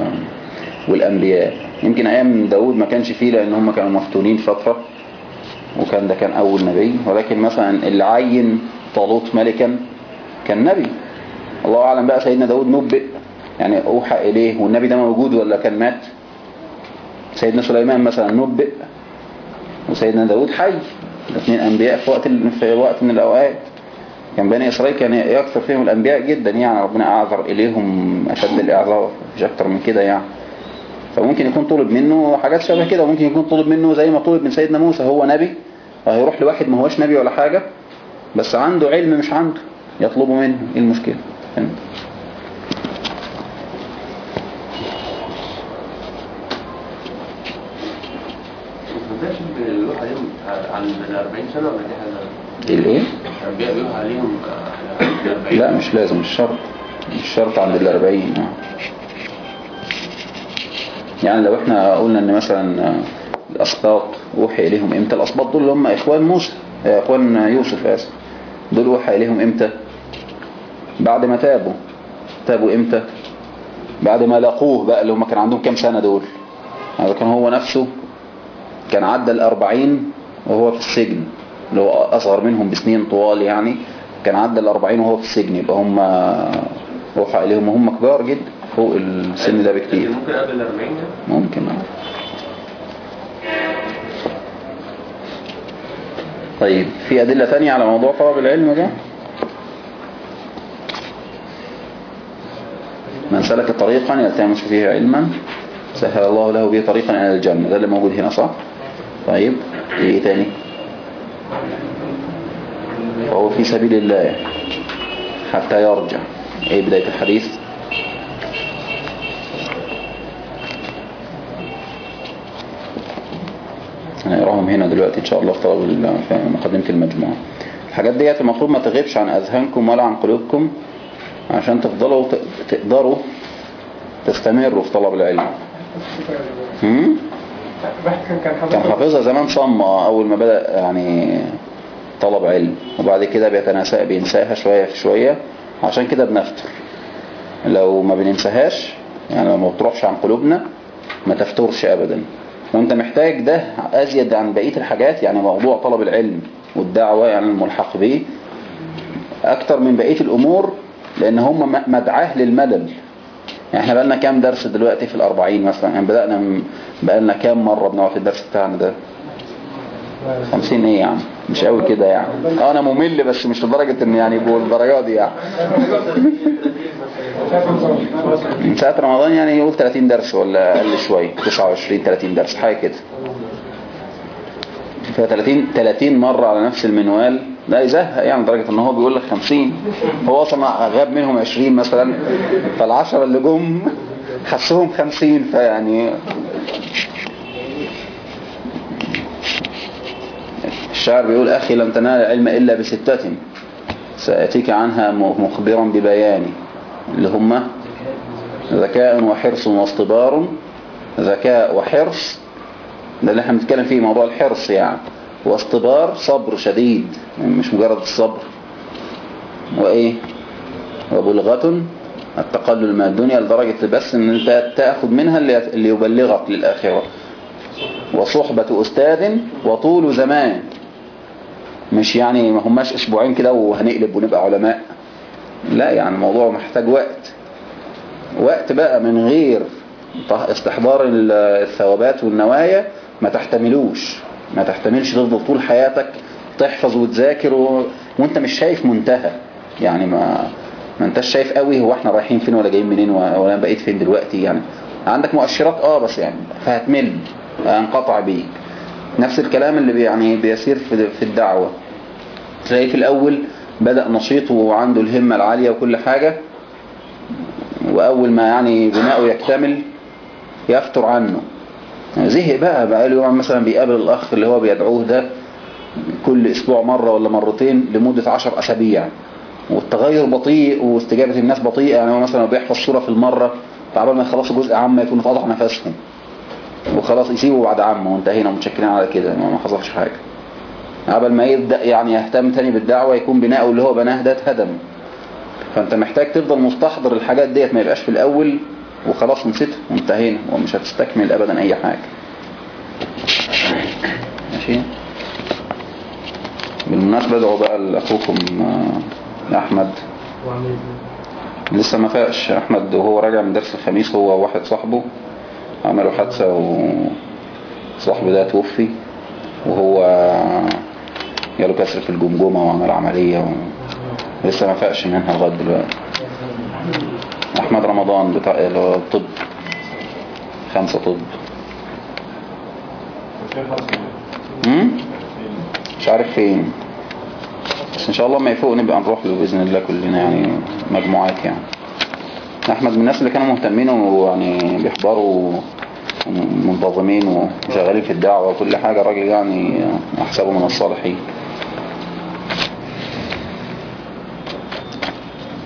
والأنبياء. يمكن أيام داود ما كانش فيه لأن هم كانوا مفتونين فترة. وكان ده كان أول نبي. ولكن مثلا اللي عين طالوت ملكا كان نبي. الله أعلم بقى سيدنا داود نبئ. يعني أوحى إليه والنبي ده موجود ولا كان مات؟ سيدنا سليمان مثلا نبئ وسيدنا داود حي الاثنين أنبياء في وقت في وقت من الأوقات. كان بني إسرائيل كان يكثر فيهم الأنبياء جدا يعني ربنا أعذر إليهم أشد الإعذار مش أكتر من كده يعني. فممكن يكون طلب منه حاجات شبه كده وممكن يكون طلب منه زي ما طلب من سيدنا موسى هو نبي وهيروح لواحد ما هوش نبي ولا حاجة بس عنده علم مش عنده يطلبه منه إيه المشكلة؟ فهمت؟ عليهم عن ال 40 سنة ولا دي حاجة؟ الإيه؟ الأنبياء بيروح عليهم على 40 لا مش لازم مش شرط. مش شرط عند الأربعين. آه. يعني لو إحنا قلنا إن مثلا الأسباط وحي إليهم إمتى؟ الأسباط دول اللي هم إخوان موسى آه، إخوان يوسف آسف. دول وحي إليهم إمتى؟ بعد ما تابوا. تابوا إمتى؟ بعد ما لقوه بقى اللي هم كان عندهم كام سنة دول؟ يعني كان هو نفسه كان عدى الأربعين وهو في السجن اللي هو أصغر منهم بسنين طوال يعني كان عدى الأربعين وهو في السجن يبقى هم روحوا إليهم وهم كبار جدا فوق السن ده بكتير. ممكن قبل ال 40 ده؟ ممكن. طيب في أدلة تانية على موضوع طلب العلم ده؟ من سلك طريقا يلتمس فيه علما سهل الله له به طريقا إلى الجنة ده اللي موجود هنا صح؟ طيب إيه تاني؟ وهو في سبيل الله حتى يرجع. إيه بداية الحديث؟ هنقراهم هنا دلوقتي إن شاء الله في طلب مقدمة المجموعة. الحاجات ديت المفروض ما تغيبش عن أذهانكم ولا عن قلوبكم عشان تفضلوا تقدروا تستمروا في طلب العلم. كان حافظها زمان صمة أول ما بدأ يعني طلب علم. وبعد كده بيتناسى بينساها شوية في شوية. عشان كده بنفتر لو ما بننساهاش يعني ما بتروحش عن قلوبنا ما تفترش ابدا. وانت محتاج ده أزيد عن بقية الحاجات يعني موضوع طلب العلم والدعوة يعني الملحق به أكتر من بقية الأمور لأن هم مدعاه للملل. يعني إحنا بقالنا كام درس دلوقتي في الأربعين مثلا؟ يعني بدأنا بقالنا كام مرة بنقعد في الدرس بتاعنا ده؟ خمسين إيه يعني؟ مش قوي كده يعني. آه أنا ممل بس مش لدرجة إن يعني يبقوا الدرجات دي يعني. من ساعة رمضان يعني يقول 30 درس ولا أقل شوية؟ 29 30 درس حاجة كده. ف 30 30 مرة على نفس المنوال. لا يزهق يعني لدرجة إن هو بيقول لك 50 هو أصلا غاب منهم 20 مثلا. فالعشرة اللي جم حسهم 50 فيعني الشاعر بيقول أخي لن تنال العلم إلا بستة سأتيك عنها مخبرا ببياني اللي هم ذكاء وحرص واصطبار ذكاء وحرص. ده اللي إحنا بنتكلم فيه موضوع الحرص يعني. واصطبار صبر شديد يعني مش مجرد الصبر. وإيه؟ وبلغة التقلل من الدنيا لدرجة بس إن أنت تأخذ منها اللي يبلغك للآخرة. وصحبة أستاذ وطول زمان. مش يعني ما هماش أسبوعين كده وهنقلب ونبقى علماء. لا يعني الموضوع محتاج وقت. وقت بقى من غير استحضار الثوابات والنوايا ما تحتملوش. ما تحتملش تفضل طول حياتك تحفظ وتذاكر و... وأنت مش شايف منتهى. يعني ما ما انتش شايف قوي هو إحنا رايحين فين ولا جايين منين ولا بقيت فين دلوقتي يعني. عندك مؤشرات؟ آه بس يعني فهتمل هينقطع بيك نفس الكلام اللي يعني بيسير في الدعوة. تلاقيه في الأول بدأ نشيط وعنده الهمة العالية وكل حاجة وأول ما يعني بناؤه يكتمل يفتر عنه. زهق بقى بقى له يوم مثلا بيقابل الأخ اللي هو بيدعوه ده كل أسبوع مرة ولا مرتين لمدة عشر أسابيع. والتغير بطيء واستجابة الناس بطيئة. يعني هو مثلا بيحفظ صورة في المرة فعبال ما يخلصوا جزء عامة يكونوا في أضح نفسهم. وخلاص يسيبوا بعد عامه وانتهينا ومتشكلين على كده. ما حصلش حاجة. قبل ما يبدأ يعني يهتم تاني بالدعوة يكون بناؤه اللي هو بناه ده اتهدم فأنت محتاج تفضل مستحضر الحاجات ديت ما يبقاش في الأول وخلاص نسيتها وانتهينا ومش هتستكمل أبدا أي حاجة. ماشي؟ بالمناسبة ادعوا بقى لأخوكم أحمد. لسه ما فاقش. أحمد وهو راجع من درس الخميس هو واحد صاحبه عملوا حادثة وصاحبه ده توفي وهو جاله كسر في الجمجمة وعمل عملية و... لسه ما فاقش منها لغاية دلوقتي. أحمد رمضان بتاع الطب خمسة طب؟ مش عارف فين. بس إن شاء الله ما يفوق نبقى نروح له بإذن الله كلنا يعني مجموعات يعني. أحمد من الناس اللي كانوا مهتمين ويعني بيحضروا منتظمين وشغالين في الدعوة وكل حاجة راجل يعني أحسبه من الصالحين.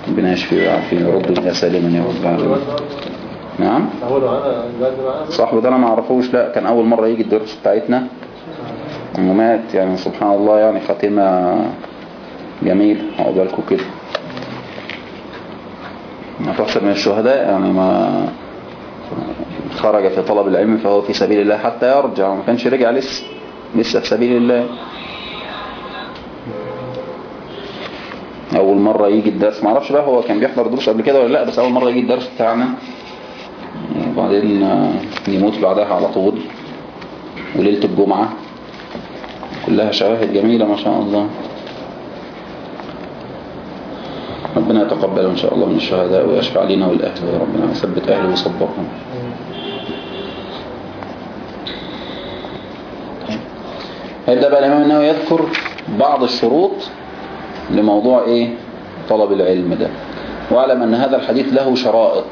ربنا يشفي ويعافي يرد بها سالما يا رب العالمين. نعم؟ صاحبه ده أنا ما أعرفوش لا كان أول مرة يجي الدرس بتاعتنا. ومات يعني سبحان الله يعني خاتمة جميل عقبالكم كده. ما تحسب من الشهداء يعني ما خرج في طلب العلم فهو في سبيل الله حتى يرجع وما كانش رجع لسه لسه في سبيل الله. أول مرة يجي الدرس ما أعرفش بقى هو كان بيحضر دروس قبل كده ولا لأ بس أول مرة يجي الدرس بتاعنا. وبعدين يموت بعدها على طول. وليلة الجمعة. كلها شواهد جميلة ما شاء الله. ربنا يتقبله إن شاء الله من الشهداء ويشفع لنا والأهل يا ربنا. ويثبت أهله ويصبرهم هيبدأ بقى الإمام أنه يذكر بعض الشروط لموضوع إيه؟ طلب العلم ده. واعلم أن هذا الحديث له شرائط.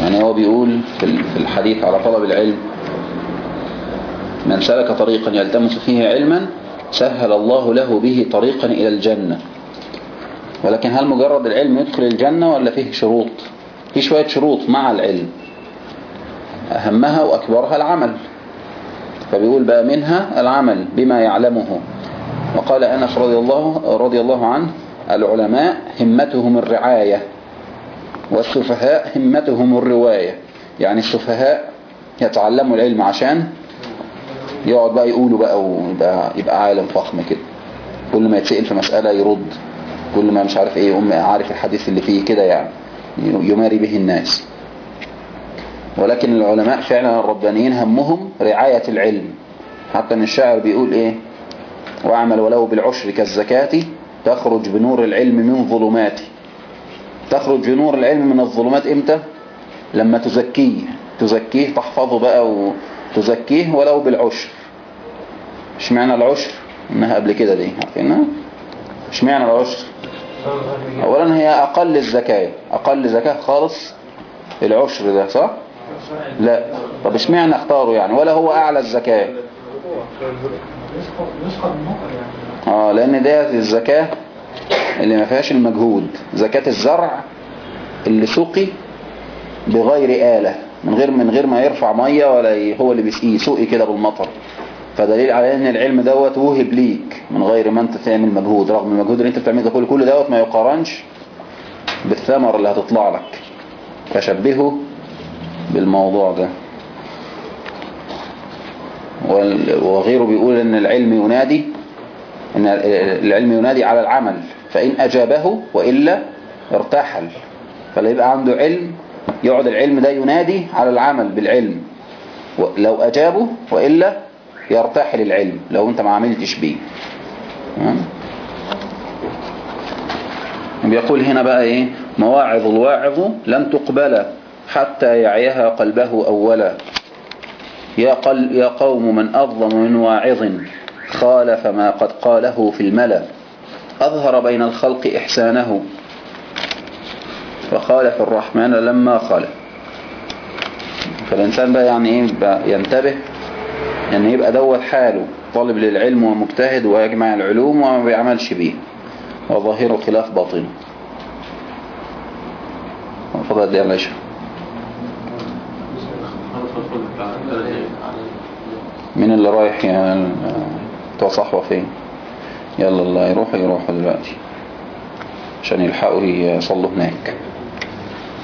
يعني هو بيقول في الحديث على طلب العلم من سلك طريقا يلتمس فيه علما سهل الله له به طريقا إلى الجنة. ولكن هل مجرد العلم يدخل الجنة ولا فيه شروط؟ في شوية شروط مع العلم. أهمها وأكبرها العمل. فبيقول بقى منها العمل بما يعلمه. وقال أنس رضي الله, رضي الله عنه العلماء همتهم الرعاية والسفهاء همتهم الرواية. يعني السفهاء يتعلموا العلم عشان يقعد بقى يقولوا بقى ويبقى يبقى عالم فخم كده. كل ما يتسأل في مسألة يرد. كل ما مش عارف إيه يقوم عارف الحديث اللي فيه كده يعني يماري به الناس. ولكن العلماء فعلا الربانيين همهم رعاية العلم. حتى إن الشاعر بيقول إيه؟ واعمل ولو بالعشر كالزكاة تخرج بنور العلم من ظلمات تخرج بنور العلم من الظلمات إمتى؟ لما تزكيه. تزكيه تحفظه بقى وتزكيه ولو بالعشر. اشمعنى العشر؟ إنها قبل كده دي عارفينها؟ مش معنى العشر؟ اولا هي أقل الزكاة. أقل زكاة خالص العشر ده صح؟ لا. طب اشمعنى اختاروا يعني؟ ولا هو أعلى الزكاة؟ آه لأن ده الزكاة اللي ما فيهاش المجهود. زكاة الزرع اللي سقي بغير آلة من غير من غير ما يرفع مية ولا هو اللي بيسقيه سقي كده بالمطر. فدليل على إن العلم دوت وهب ليك من غير ما أنت تعمل مجهود رغم المجهود اللي أنت بتعمله ده كل دوت ما يقارنش بالثمر اللي هتطلع لك. فشبهه بالموضوع ده. وغيره بيقول إن العلم ينادي إن العلم ينادي على العمل فإن أجابه وإلا ارتحل. فلا يبقى عنده علم يقعد العلم ده ينادي على العمل بالعلم. لو أجابه وإلا يرتحل العلم لو أنت ما عملتش بيه؟ بيقول هنا بقى إيه؟ مواعظ الواعظ لن تقبل حتى يعيها قلبه أولا. يا, قل يا قوم من أظلم من واعظ خالف ما قد قاله في الملأ. أظهر بين الخلق إحسانه. وخالف الرحمن لما خالف. فالإنسان بقى يعني إيه؟ بقى ينتبه يعني يبقى دوت حاله. طالب للعلم ومجتهد ويجمع العلوم وما بيعملش بيه. وظاهر خلاف باطنه فضل دي الله يشفى مين اللي رايح يا بتوع صحوة فين؟ يلا الله يروح يروحوا دلوقتي. عشان يلحقوا يصلوا هناك.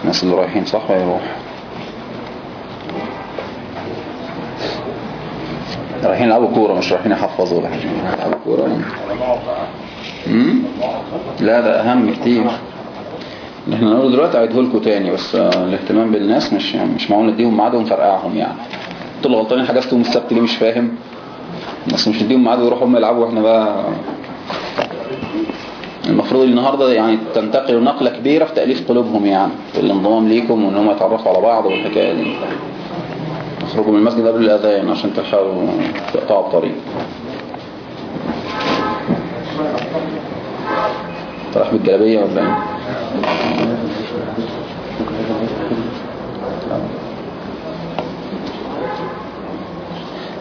الناس اللي رايحين صحوة يروح رايحين يلعبوا كورة مش رايحين يحفظوا ولا حاجة يلعبوا لا ده أهم كتير. اللي إحنا نقوله دلوقتي اعيده لكم تاني بس آه، الاهتمام بالناس مش مش معقول نديهم ميعاد ونفرقعهم يعني. أنتوا اللي غلطانين حجزتهم السبت ليه مش فاهم. بس مش نديهم ميعاد ويروحوا هم يلعبوا وإحنا بقى. المفروض النهارده يعني تنتقلوا نقلة كبيرة في تأليف قلوبهم يعني في الانضمام ليكم وإن هم يتعرفوا على بعض والحكاية دي. اخرجوا من المسجد قبل الأذان عشان تلحقوا تقطعوا الطريق. راح بالجلابية ولا؟ إيه؟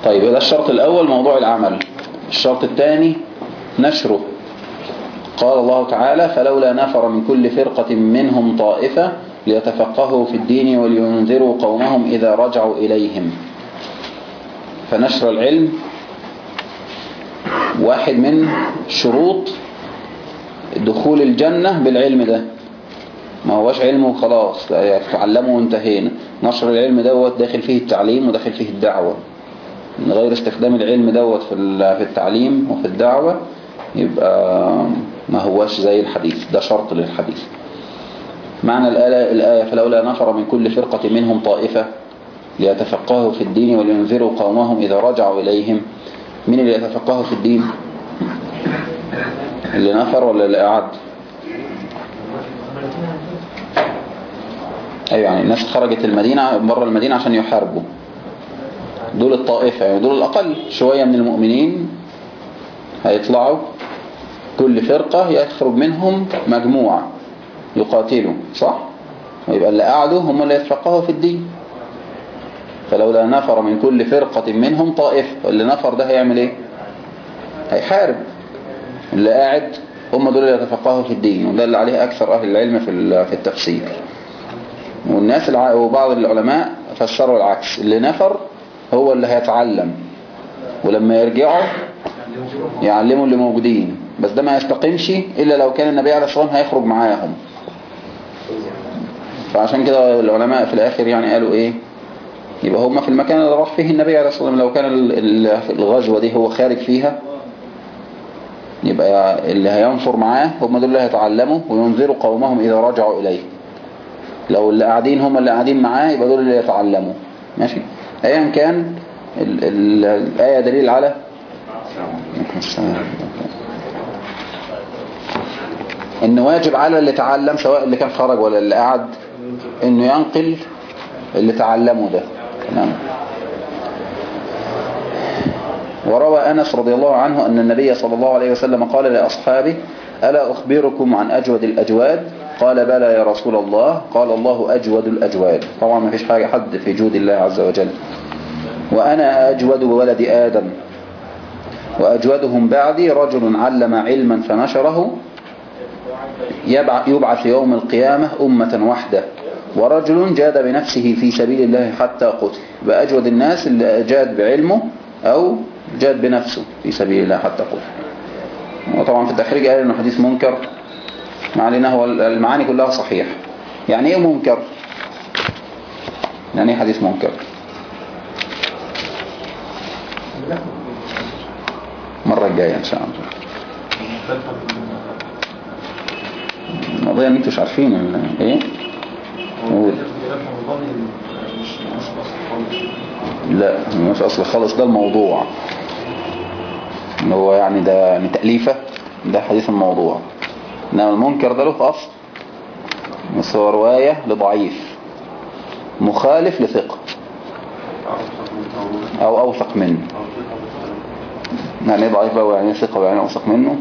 طيب ده الشرط الأول موضوع العمل. الشرط الثاني نشره. قال الله تعالى فلولا نفر من كل فرقة منهم طائفة ليتفقهوا في الدين ولينذروا قومهم إذا رجعوا إليهم. فنشر العلم واحد من شروط دخول الجنة بالعلم ده. ما هوش علم وخلاص لا تعلمه وانتهينا نشر العلم دوت داخل فيه التعليم وداخل فيه الدعوة. من غير استخدام العلم دوت في ال- في التعليم وفي الدعوة يبقى ما هوش زي الحديث ده شرط للحديث. معنى الآية, الآية فلولا نفر من كل فرقة منهم طائفة ليتفقهوا في الدين ولينذروا قومهم إذا رجعوا إليهم. مين اللي يتفقهوا في الدين؟ اللي نفر ولا اللي قعد أيوة يعني الناس خرجت المدينة بره المدينة عشان يحاربوا. دول الطائفة يعني دول الأقل شوية من المؤمنين هيطلعوا. كل فرقة يخرج منهم مجموعة. يقاتلوا صح؟ ويبقى اللي قعدوا هم اللي يتفقهوا في الدين فلولا نفر من كل فرقة منهم طائفة اللي نفر ده هيعمل إيه؟ هيحارب اللي قاعد هم دول اللي يتفقهوا في الدين وده اللي عليه أكثر أهل العلم في في التفسير والناس الع... وبعض العلماء فسروا العكس اللي نفر هو اللي هيتعلم ولما يرجعوا يعلموا اللي موجودين بس ده ما يستقيمش إلا لو كان النبي عليه الصلاة والسلام هيخرج معاهم فعشان كده العلماء في الآخر يعني قالوا إيه؟ يبقى هم في المكان اللي راح فيه النبي عليه الصلاة والسلام. لو كان ال- ال- الغزوة دي هو خارج فيها يبقى اللي هينفر معاه هم دول اللي هيتعلموا وينذروا قومهم إذا رجعوا إليه. لو اللي قاعدين هم اللي قاعدين معاه يبقى دول اللي يتعلموا. ماشي؟ ايا كان ال ال الآية دليل على؟ إن واجب على اللي تعلم سواء اللي كان خرج ولا اللي قعد إنه ينقل اللي تعلمه ده. تمام. وروى أنس رضي الله عنه أن النبي صلى الله عليه وسلم قال لأصحابه ألا أخبركم عن أجود الأجواد؟ قال بلى يا رسول الله. قال الله أجود الأجواد. طبعا ما فيش حاجة حد في جود الله عز وجل. وأنا أجود ولد آدم وأجودهم بعدي رجل علم علما فنشره يبع- يبعث يوم القيامة أمة واحدة ورجل جاد بنفسه في سبيل الله حتى قتل. بأجود الناس اللي جاد بعلمه أو جاد بنفسه في سبيل الله حتى قتل. وطبعا في التحريج قال إنه حديث منكر. ما علينا هو المعاني كلها صحيح يعني إيه منكر؟ يعني إيه حديث منكر؟ المرة الجاية إن شاء الله. ان أنتوا مش عارفين إيه؟ لا مش أصل خالص ده الموضوع. اللي هو يعني ده يعني تأليفة ده حديث الموضوع. إنما المنكر ده له أصل بس هو رواية لضعيف. مخالف لثقة. أو أوثق منه. يعني إيه ضعيف بقى؟ يعني إيه ثقة؟ يعني أوثق منه؟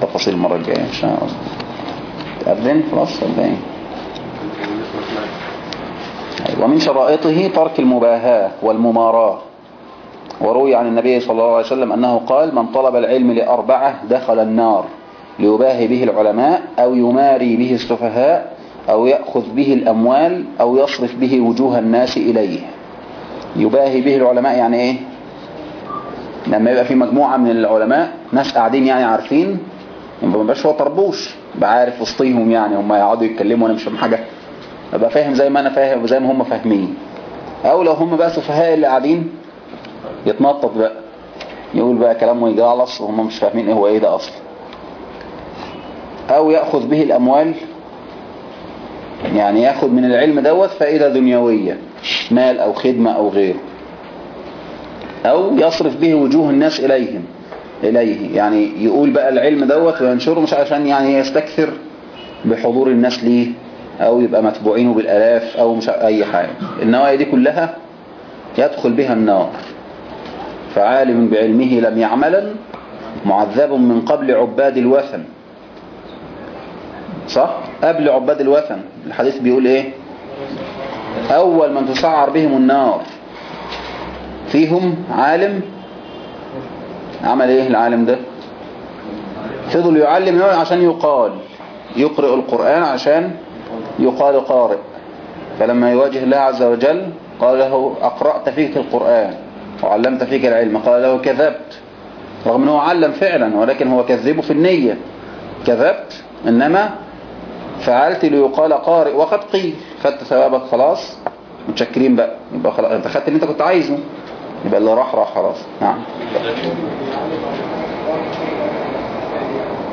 تفاصيل المرة الجاية إن شاء الله. تأذن خلاص أيوة. ومن شرائطه ترك المباهاة والمماراة. وروي عن النبي صلى الله عليه وسلم أنه قال من طلب العلم لأربعة دخل النار ليباهي به العلماء أو يماري به السفهاء أو يأخذ به الأموال أو يصرف به وجوه الناس إليه. يباهي به العلماء يعني إيه؟ لما يبقى في مجموعة من العلماء ناس قاعدين يعني عارفين ما بقاش هو طربوش يبقى عارف وسطيهم يعني هم يقعدوا يتكلموا وأنا مش فاهم حاجة. أبقى فاهم زي ما أنا فاهم وزي ما هم فاهمين. أو لو هم بقى سفهاء اللي قاعدين يتنطط بقى. يقول بقى كلام ويجعلص وهم مش فاهمين إيه هو إيه ده أصلا. أو يأخذ به الأموال يعني ياخد من العلم دوت فائدة دنيوية مال أو خدمة أو غيره. أو يصرف به وجوه الناس إليهم إليه. يعني يقول بقى العلم دوت وينشره مش عشان يعني يستكثر بحضور الناس ليه. أو يبقى متبوعينه بالآلاف أو مش أي حاجة. النوايا دي كلها يدخل بها النار. فعالم بعلمه لم يعملا معذب من قبل عباد الوثن. صح؟ قبل عباد الوثن. الحديث بيقول إيه؟ أول من تسعر بهم النار. فيهم عالم عمل إيه العالم ده؟ فضل يعلم عشان يقال. يقرئ القرآن عشان يقال قارئ. فلما يواجه الله عز وجل قال له أقرأت فيك القرآن وعلمت فيك العلم. قال له كذبت. رغم أنه علم فعلا ولكن هو كذبه في النية. كذبت إنما فعلت ليقال قارئ. وقد قيل خدت ثوابك خلاص. متشكرين بقى. يبقى خلاص. أنت خدت اللي أنت كنت عايزه. يبقى اللي راح راح خلاص. نعم.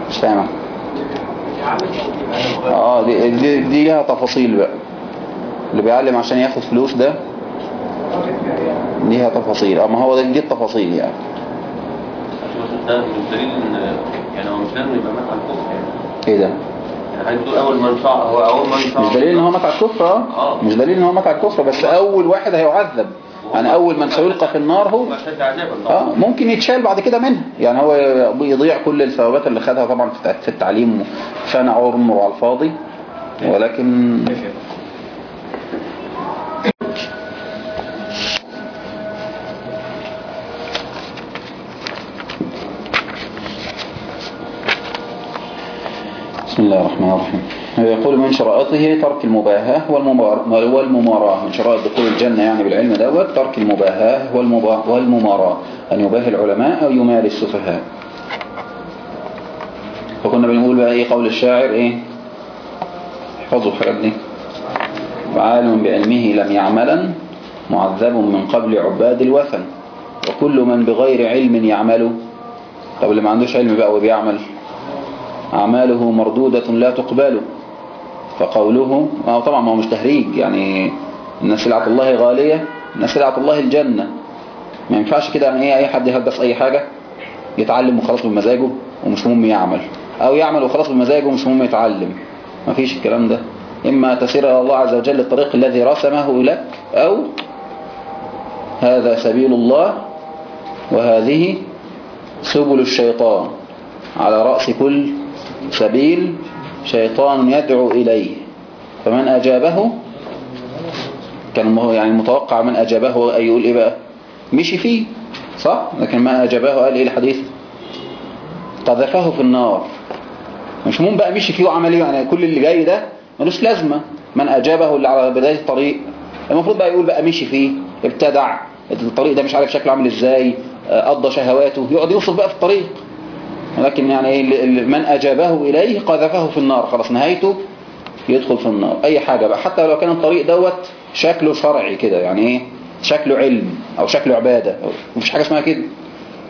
مش فاهمة آه دي, دي, دي ليها تفاصيل بقى. اللي بيعلم عشان ياخد فلوس ده ليها تفاصيل. اما هو ده دي التفاصيل يعني. ده مش دليل ان يعني هو مات على الكفر يعني إيه ده؟ يعني اول شاء هو اول شاء مش دليل إن هو مات على الكفر آه. مش دليل إن هو مات على الكفر بس أول واحد هيعذب. يعني أول من سيلقى في النار هو. طبعا ممكن يتشال بعد كده منها يعني هو يضيع كل الثوابات اللي خدها طبعا في التعليم فانا عمره على الفاضي. ولكن بسم الله الرحمن الرحيم. يقول من شرائطه ترك المباهاة والممار- والمماراة. من شرائط دخول الجنة يعني بالعلم دوت ترك المباهاة والمماراة. أن يباهي العلماء أو يماري السفهاء. فكنا بنقول بقى إيه قول الشاعر إيه؟ احفظوا الحاجات دي وعالم بعلمه لم يعملا معذب من قبل عباد الوثن. وكل من بغير علم يعمل. طب اللي ما عندوش علم بقى وبيعمل أعماله مردودة لا تقبل. فقوله آه طبعا ما هو مش تهريج يعني إن سلعة الله غالية إن سلعة الله الجنة. ما ينفعش كده يعني إيه أي حد يهدس أي حاجة يتعلم وخلاص بمزاجه ومش مهم يعمل. أو يعمل وخلاص بمزاجه ومش مهم يتعلم. ما فيش الكلام ده. إما تسير إلى الله عز وجل الطريق الذي رسمه لك أو هذا سبيل الله وهذه سبل الشيطان. على رأس كل سبيل شيطان يدعو إليه. فمن أجابه؟ كان يعني متوقع من أجابه أن يقول إيه بقى؟ مشي فيه. صح؟ لكن ما أجابه قال إيه الحديث؟ قذفه في النار. مش مهم بقى مشي فيه وعمل إيه يعني كل اللي جاي ده ملوش لازمة. من أجابه اللي على بداية الطريق. المفروض بقى يقول بقى مشي فيه ابتدع. الطريق ده مش عارف شكله عامل إزاي قضى شهواته. يقعد يوصف بقى في الطريق. لكن يعني اللي- من أجابه إليه قذفه في النار. خلاص نهايته يدخل في النار. أي حاجة بقى. حتى لو كان الطريق دوت شكله شرعي كده يعني إيه؟ شكله علم أو شكله عبادة مفيش حاجة اسمها كده.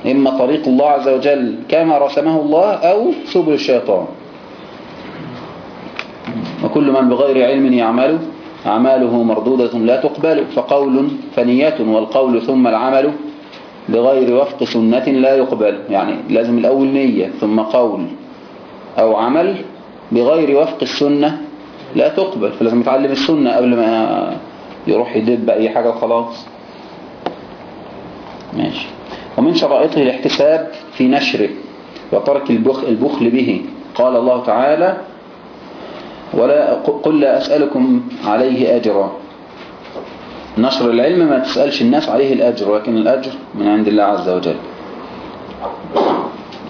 إما طريق الله عز وجل كما رسمه الله أو سبل الشيطان. وكل من بغير علم يعمل أعماله مردودة لا تقبل. فقول فنية والقول ثم العمل. بغير وفق سنة لا يقبل. يعني لازم الأول نية ثم قول أو عمل بغير وفق السنة لا تقبل. فلازم يتعلم السنة قبل ما يروح يدب أي حاجة وخلاص. ماشي. ومن شرائطه الاحتساب في نشره وترك البخ البخل به. قال الله تعالى ولا قل لا أسألكم عليه أجرا. نشر العلم ما تسألش الناس عليه الأجر ولكن الأجر من عند الله عز وجل.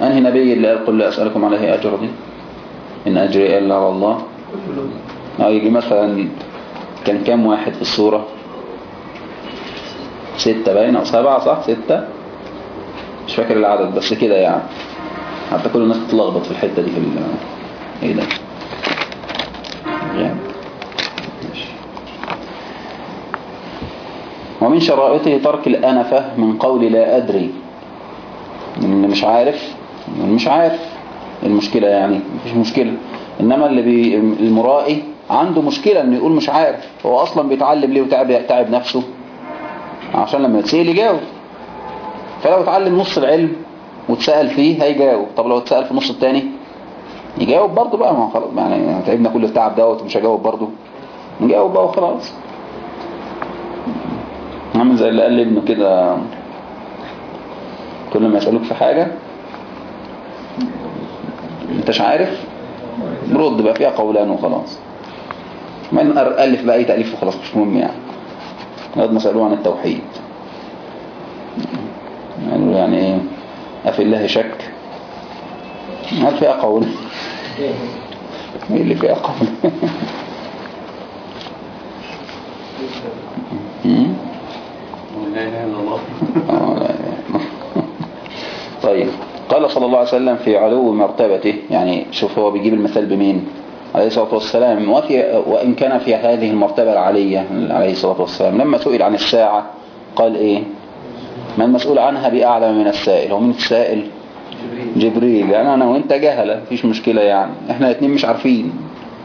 أنهي نبي اللي قال قل لا أسألكم عليه أجر. دي إن أجري إلا على الله. يجي مثلا كان كام واحد في الصورة؟ ستة باين أو سبعة صح؟ ستة؟ مش فاكر العدد بس كده يعني. حتى كل الناس تتلخبط في الحتة دي في ال إيه ده. ومن شرائطه ترك الأنفة من قول لا أدري. اللي مش عارف مش عارف. المشكلة يعني مفيش مشكلة. إنما اللي بي المرائي عنده مشكلة إنه يقول مش عارف. هو أصلا بيتعلم ليه وتعب تعب نفسه؟ عشان لما يتسأل يجاوب. فلو اتعلم نص العلم واتسأل فيه هيجاوب. طب لو اتسأل في النص التاني يجاوب برضه بقى. ما خلاص يعني تعبنا كل التعب دوت ومش هجاوب برضه. نجاوب بقى وخلاص. عامل زي اللي قال لابنه كده كل ما يسألوك في حاجة انتش عارف رد بقى فيها قولان وخلاص. ما ألف بقى أي تأليف وخلاص مش مهم يعني. لغاية ما سألوه عن التوحيد. قالوا يعني إيه؟ أفي الله شك؟ هل فيها قول. إيه اللي فيها قول؟ لا إله إلا الله. طيب. قال صلى الله عليه وسلم في علو مرتبته يعني شوف هو بيجيب المثال بمين؟ عليه الصلاة والسلام. وفي وإن كان في هذه المرتبة العلية عليه الصلاة والسلام. لما سئل عن الساعة قال إيه؟ ما المسؤول عنها بأعلم من السائل. هو من السائل؟ جبريل. يعني أنا وإنت جهلة. مفيش مشكلة يعني. إحنا الاثنين مش عارفين.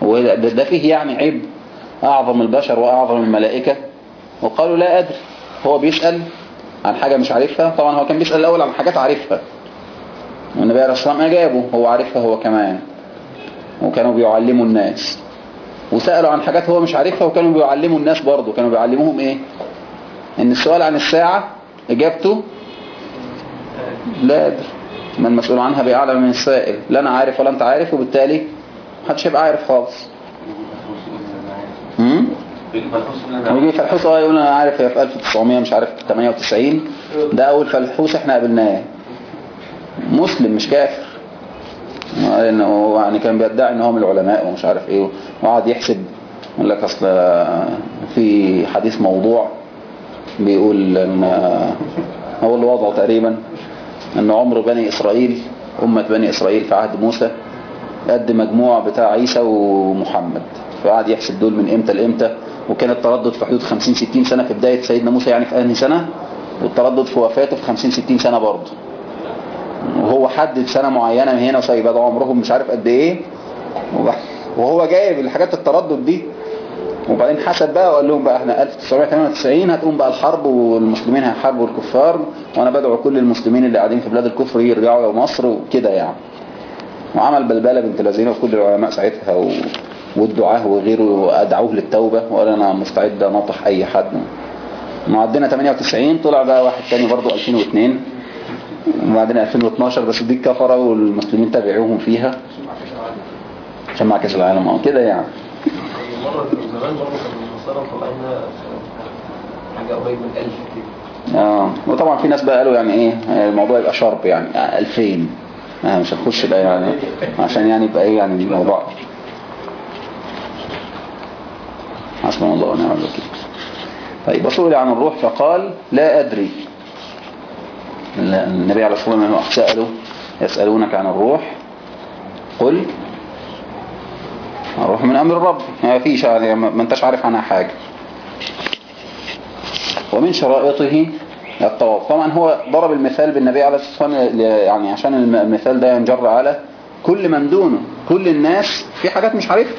هو ده, ده فيه يعني عيب. أعظم البشر وأعظم الملائكة. وقالوا لا أدري. هو بيسأل عن حاجة مش عارفها. طبعا هو كان بيسأل الأول عن حاجات عارفها. والنبي عليه الصلاة والسلام أجابه هو عارفها هو كمان. وكانوا بيعلموا الناس. وسألوا عن حاجات هو مش عارفها وكانوا بيعلموا الناس برضه. كانوا بيعلموهم إيه؟ إن السؤال عن الساعة إجابته لا. أدري ما المسؤول عنها بأعلم من السائل. لا أنا عارف ولا أنت عارف وبالتالي محدش هيبقى عارف خالص. امم ويجي فلحوس آه يقول أنا عارف في 1900 مش عارف 98 ده أول فلحوس إحنا قابلناه. مسلم مش كافر. إنه يعني كان بيدعي إن هو من العلماء ومش عارف إيه وقعد يحسب. يقول لك أصل في حديث موضوع بيقول إن هو اللي وضعه تقريبا إن عمر بني إسرائيل أمة بني إسرائيل في عهد موسى قد مجموع بتاع عيسى ومحمد. فقعد يحسب دول من إمتى لإمتى. وكان التردد في حدود 50 60 سنة في بداية سيدنا موسى يعني في آنهي سنة والتردد في وفاته في 50 60 سنة برضه. وهو حدد سنة معينة من هنا وسايب ده عمرهم مش عارف قد إيه. وهو جايب الحاجات التردد دي. وبعدين حسب بقى وقال لهم بقى إحنا 1998 هتقوم بقى الحرب والمسلمين هيحاربوا الكفار وأنا بدعو كل المسلمين اللي قاعدين في بلاد الكفر يرجعوا مصر وكده يعني. وعمل بلبلة بنت لذينة وكل العلماء ساعتها و... والدعاه وغيره أدعوه للتوبة وقال أنا مستعد انطح أي حد. معدنا 98 طلع بقى واحد تاني برضو 2002 وبعدين 2012 بس دي كفرة والمسلمين تابعوهم فيها. عشان مع كاس العالم آه كده يعني. مرة زمان برضه كان النصارى مطلعين حاجة قريب من 1000 كده آه وطبعا في ناس بقى قالوا يعني إيه الموضوع يبقى شرط يعني 2000 آه مش هنخش بقى يعني عشان يعني يبقى إيه يعني الموضوع حسبنا الله ونعم الوكيل. طيب وسئل عن الروح فقال لا أدري. النبي عليه الصلاة والسلام سألوا يسألونك عن الروح؟ قل الروح من أمر الرب. ما فيش يعني ما أنتش عارف عنها حاجة. ومن شرائطه الطواف. طبعا هو ضرب المثال بالنبي عليه الصلاة والسلام يعني عشان المثال ده ينجر على كل من دونه. كل الناس في حاجات مش عارفها.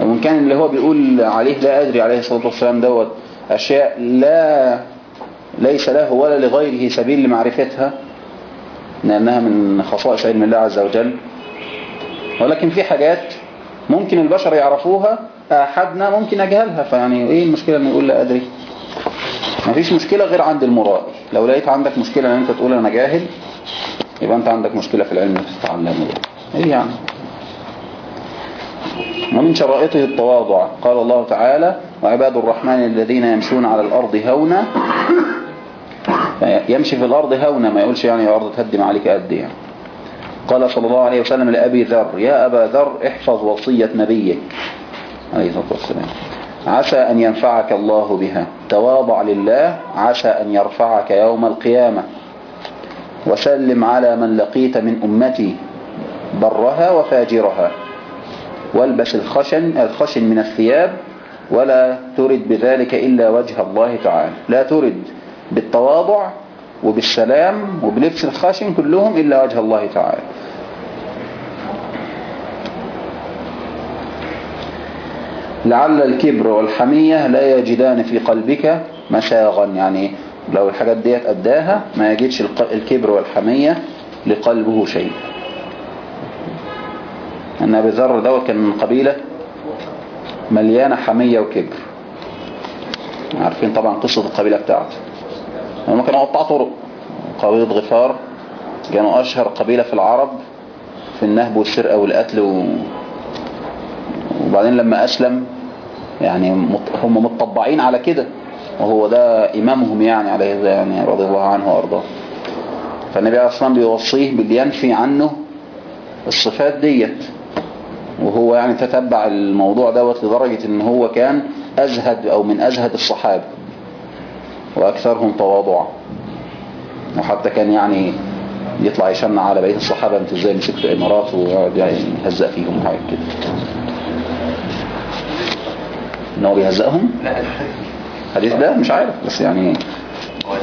وإن كان اللي هو بيقول عليه لا أدري عليه الصلاة والسلام دوت أشياء لا ليس له ولا لغيره سبيل لمعرفتها لأنها من خصائص علم الله عز وجل. ولكن في حاجات ممكن البشر يعرفوها أحدنا ممكن أجهلها فيعني إيه المشكلة أن يقول لا أدري؟ مفيش مشكلة غير عند المرائي. لو لقيت عندك مشكلة أن أنت تقول أنا جاهل يبقى أنت عندك مشكلة في العلم اللي تتعلمه. ده إيه يعني؟ ومن شرائطه التواضع. قال الله تعالى وعباد الرحمن الذين يمشون على الأرض هونا. يمشي في الأرض هونا ما يقولش يعني الأرض تهدم عليك قد يعني قال صلى الله عليه وسلم لأبي ذر يا أبا ذر احفظ وصية نبيك. عليه الصلاة والسلام. عسى أن ينفعك الله بها. تواضع لله عسى أن يرفعك يوم القيامة. وسلم على من لقيت من أمتي برها وفاجرها. والبس الخشن الخشن من الثياب ولا ترد بذلك إلا وجه الله تعالى. لا ترد بالتواضع وبالسلام وبلبس الخشن كلهم إلا وجه الله تعالى. لعل الكبر والحمية لا يجدان في قلبك مساغا يعني لو الحاجات ديت أداها ما يجدش الكبر والحمية لقلبه شيء. أن أبي ذر دوت كان من قبيلة مليانة حمية وكبر. عارفين طبعا قصة القبيلة بتاعته. هم كانوا قطاع طرق. قبيلة غفار كانوا أشهر قبيلة في العرب في النهب والسرقة والقتل و... وبعدين لما أسلم يعني هم متطبعين على كده. وهو ده إمامهم يعني عليه يعني رضي الله عنه وأرضاه. فالنبي عليه الصلاة والسلام بيوصيه باللي ينفي عنه الصفات ديت. وهو يعني تتبع الموضوع دوت لدرجة إن هو كان أزهد أو من أزهد الصحابة وأكثرهم تواضعا. وحتى كان يعني يطلع يشنع على بقية الصحابة أنتوا إزاي مسكتوا إمارات ويقعد يعني يهزق فيهم حاجة كده. إن هو بيهزقهم الحديث. ده مش عارف بس يعني هو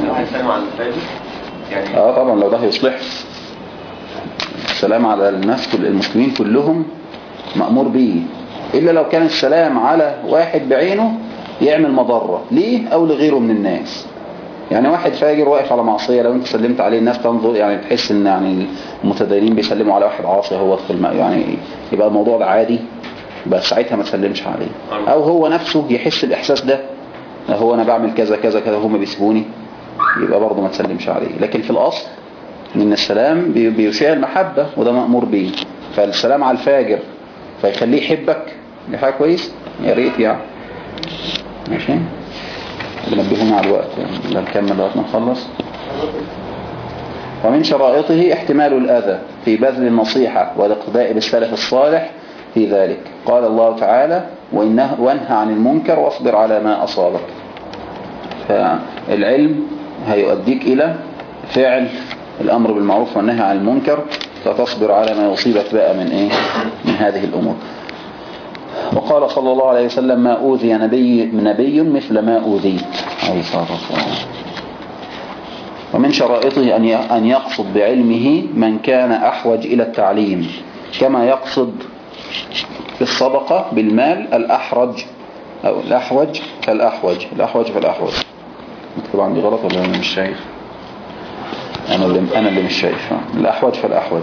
يعني آه طبعا لو ده هيصلح. السلام على الناس كل المسلمين كلهم. مأمور به إلا لو كان السلام على واحد بعينه يعمل مضرة ليه أو لغيره من الناس؟ يعني واحد فاجر واقف على معصية لو أنت سلمت عليه الناس تنظر يعني تحس إن يعني المتدينين بيسلموا على واحد عاصي هو في الماء يعني يبقى الموضوع ده عادي بس ساعتها ما تسلمش عليه. أو هو نفسه يحس الإحساس ده هو أنا بعمل كذا كذا كذا هم بيسيبوني يبقى برضه ما تسلمش عليه. لكن في الأصل إن السلام بي- بيشيع المحبة وده مأمور به. فالسلام على الفاجر فيخليه يحبك. دي حاجة كويس؟ يا ريت يعني. ماشي. بنبهونا على الوقت. لا نكمل لغاية ما نخلص. ومن شرائطه احتمال الأذى في بذل النصيحة والاقتداء بالسلف الصالح في ذلك. قال الله تعالى وإنه وانهى عن المنكر واصبر على ما أصابك. فالعلم هيؤديك إلى فعل الأمر بالمعروف والنهي عن المنكر. فتصبر على ما يصيبك بقى من إيه؟ من هذه الأمور. وقال صلى الله عليه وسلم ما أوذي نبي, نبي مثل ما أوذيت. عليه الصلاة والسلام. ومن شرائطه أن أن يقصد بعلمه من كان أحوج إلى التعليم كما يقصد بالصدقة بالمال الأحرج أو الأحوج فالأحوج الأحوج فالأحوج مكتوب عندي غلط ولا أنا مش شايف؟ أنا اللي, أنا اللي مش شايف الأحوج فالأحوج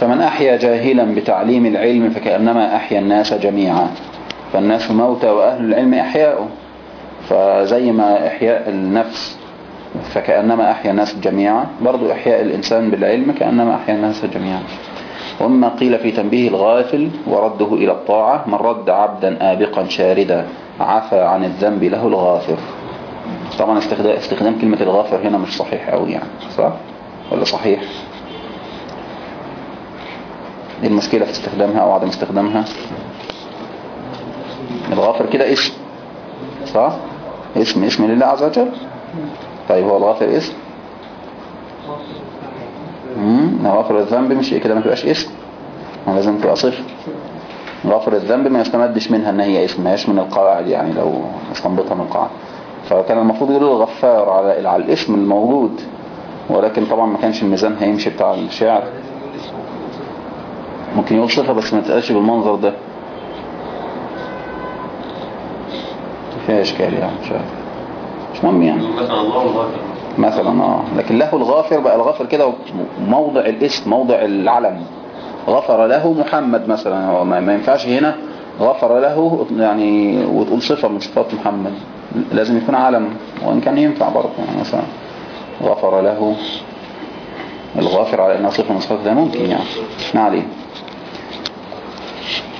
فمن أحيا جاهلا بتعليم العلم فكأنما أحيا الناس جميعا. فالناس موتى وأهل العلم أحياء فزي ما إحياء النفس فكأنما أحيا الناس جميعا برضو إحياء الإنسان بالعلم كأنما أحيا الناس جميعا. ومما قيل في تنبيه الغافل ورده إلى الطاعة من رد عبدا آبقا شاردا عفى عن الذنب له الغافر. طبعا استخدام, استخدام كلمة الغافر هنا مش صحيح قوي يعني صح؟ ولا صحيح؟ إيه المشكلة في استخدامها أو عدم استخدامها؟ الغافر كده اسم صح؟ اسم اسم لله عز وجل؟ طيب هو الغافر اسم؟ امم غافر الذنب مش كده ما تبقاش اسم. ما لازم تبقى صفر غافر الذنب ما يستمدش منها إن هي اسم ما من القواعد يعني لو استنبطها من القواعد. فكان المفروض يقول الغفار على على الاسم الموجود ولكن طبعا ما كانش الميزان هيمشي بتاع الشعر ممكن يقول صفة بس ما تقالش بالمنظر ده. فيها اشكال يعني مش عارف. مش مهم يعني. مثلا الله الغافر. مثلا آه. لكن له الغافر بقى الغافر كده موضع الاسم موضع العلم. غفر له محمد مثلا هو ما ما ينفعش هنا غفر له يعني وتقول صفة من صفات محمد. لازم يكون علم وإن كان ينفع برضه يعني مثلا غفر له. الغافر على إنها صفة من صفات ده ممكن يعني. ما عليه.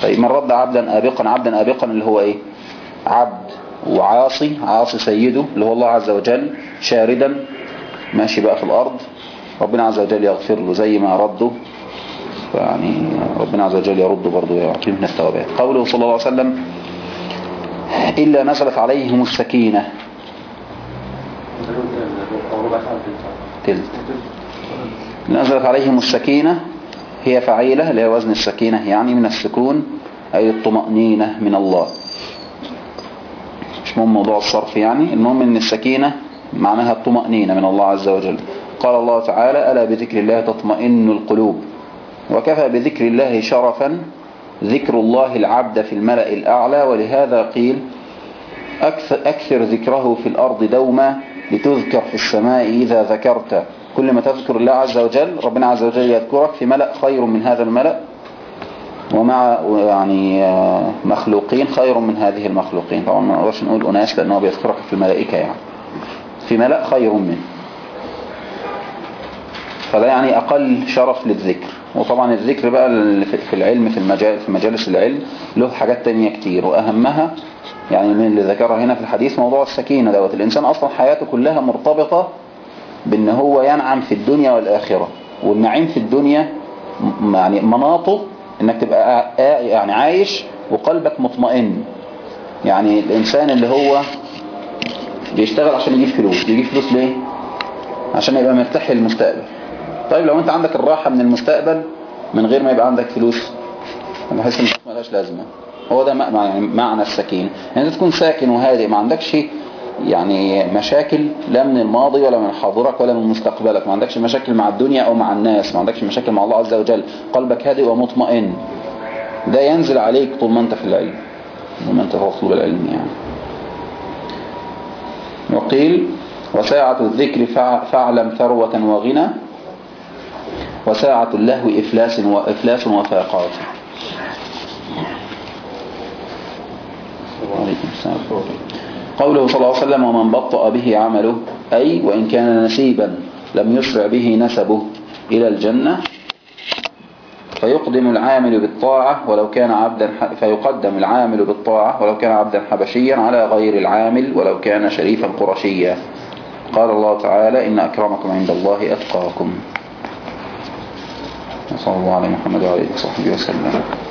طيب من رد عبدا آبقا عبدا آبقا اللي هو إيه؟ عبد وعاصي عاصي سيده اللي هو الله عز وجل شاردا ماشي بقى في الأرض. ربنا عز وجل يغفر له زي ما رده. يعني ربنا عز وجل يرد برضه ويعطيه من قوله صلى الله عليه وسلم إلا نزلت عليهم السكينة. تلت. نزلت عليهم السكينة هي فعيلة هي وزن السكينة يعني من السكون أي الطمأنينة من الله. مش مهم موضوع الصرف يعني المهم إن السكينة معناها الطمأنينة من الله عز وجل. قال الله تعالى ألا بذكر الله تطمئن القلوب؟ وكفى بذكر الله شرفا ذكر الله العبد في الملأ الأعلى ولهذا قيل أكثر, أكثر ذكره في الأرض دوما لتذكر في السماء إذا ذكرت. كل ما تذكر الله عز وجل ربنا عز وجل يذكرك في ملأ خير من هذا الملأ ومع يعني آه، مخلوقين خير من هذه المخلوقين. طبعا ما نقدرش نقول أناس لأنه بيذكرك في الملائكة يعني. في ملأ خير منه. فده يعني أقل شرف للذكر. وطبعا الذكر بقى في العلم في المجال في مجالس العلم له حاجات تانية كتير. وأهمها يعني من اللي ذكرها هنا في الحديث موضوع السكينة دوت. الإنسان أصلا حياته كلها مرتبطة بأن هو ينعم في الدنيا والآخرة. والنعيم في الدنيا يعني مناطه إنك تبقى يعني عايش وقلبك مطمئن. يعني الإنسان اللي هو بيشتغل عشان يجيب فلوس. بيجيب فلوس ليه؟ عشان يبقى مرتاح للمستقبل. طيب لو انت عندك الراحة من المستقبل من غير ما يبقى عندك فلوس أنا بحس إن ما لهاش لازمة. هو ده يعني معنى السكين يعني تكون ساكن وهادئ ما عندكش يعني مشاكل لا من الماضي ولا من حاضرك ولا من مستقبلك. ما عندكش مشاكل مع الدنيا أو مع الناس. ما عندكش مشاكل مع الله عز وجل. قلبك هادئ ومطمئن. ده ينزل عليك طول ما أنت في العلم. طول ما أنت تطلب العلم يعني. وقيل وساعة الذكر فاعلم ثروة وغنى. وساعة اللهو إفلاس وإفلاس وفاقات. قوله صلى الله عليه وسلم ومن بطأ به عمله أي وإن كان نسيبا لم يسرع به نسبه إلى الجنة فيقدم العامل بالطاعة ولو كان عبدا فيقدم العامل بالطاعة ولو كان عبدا حبشيا على غير العامل ولو كان شريفا قرشيا. قال الله تعالى إن أكرمكم عند الله أتقاكم. وصلى الله على محمد وعلى آله وصحبه وسلم.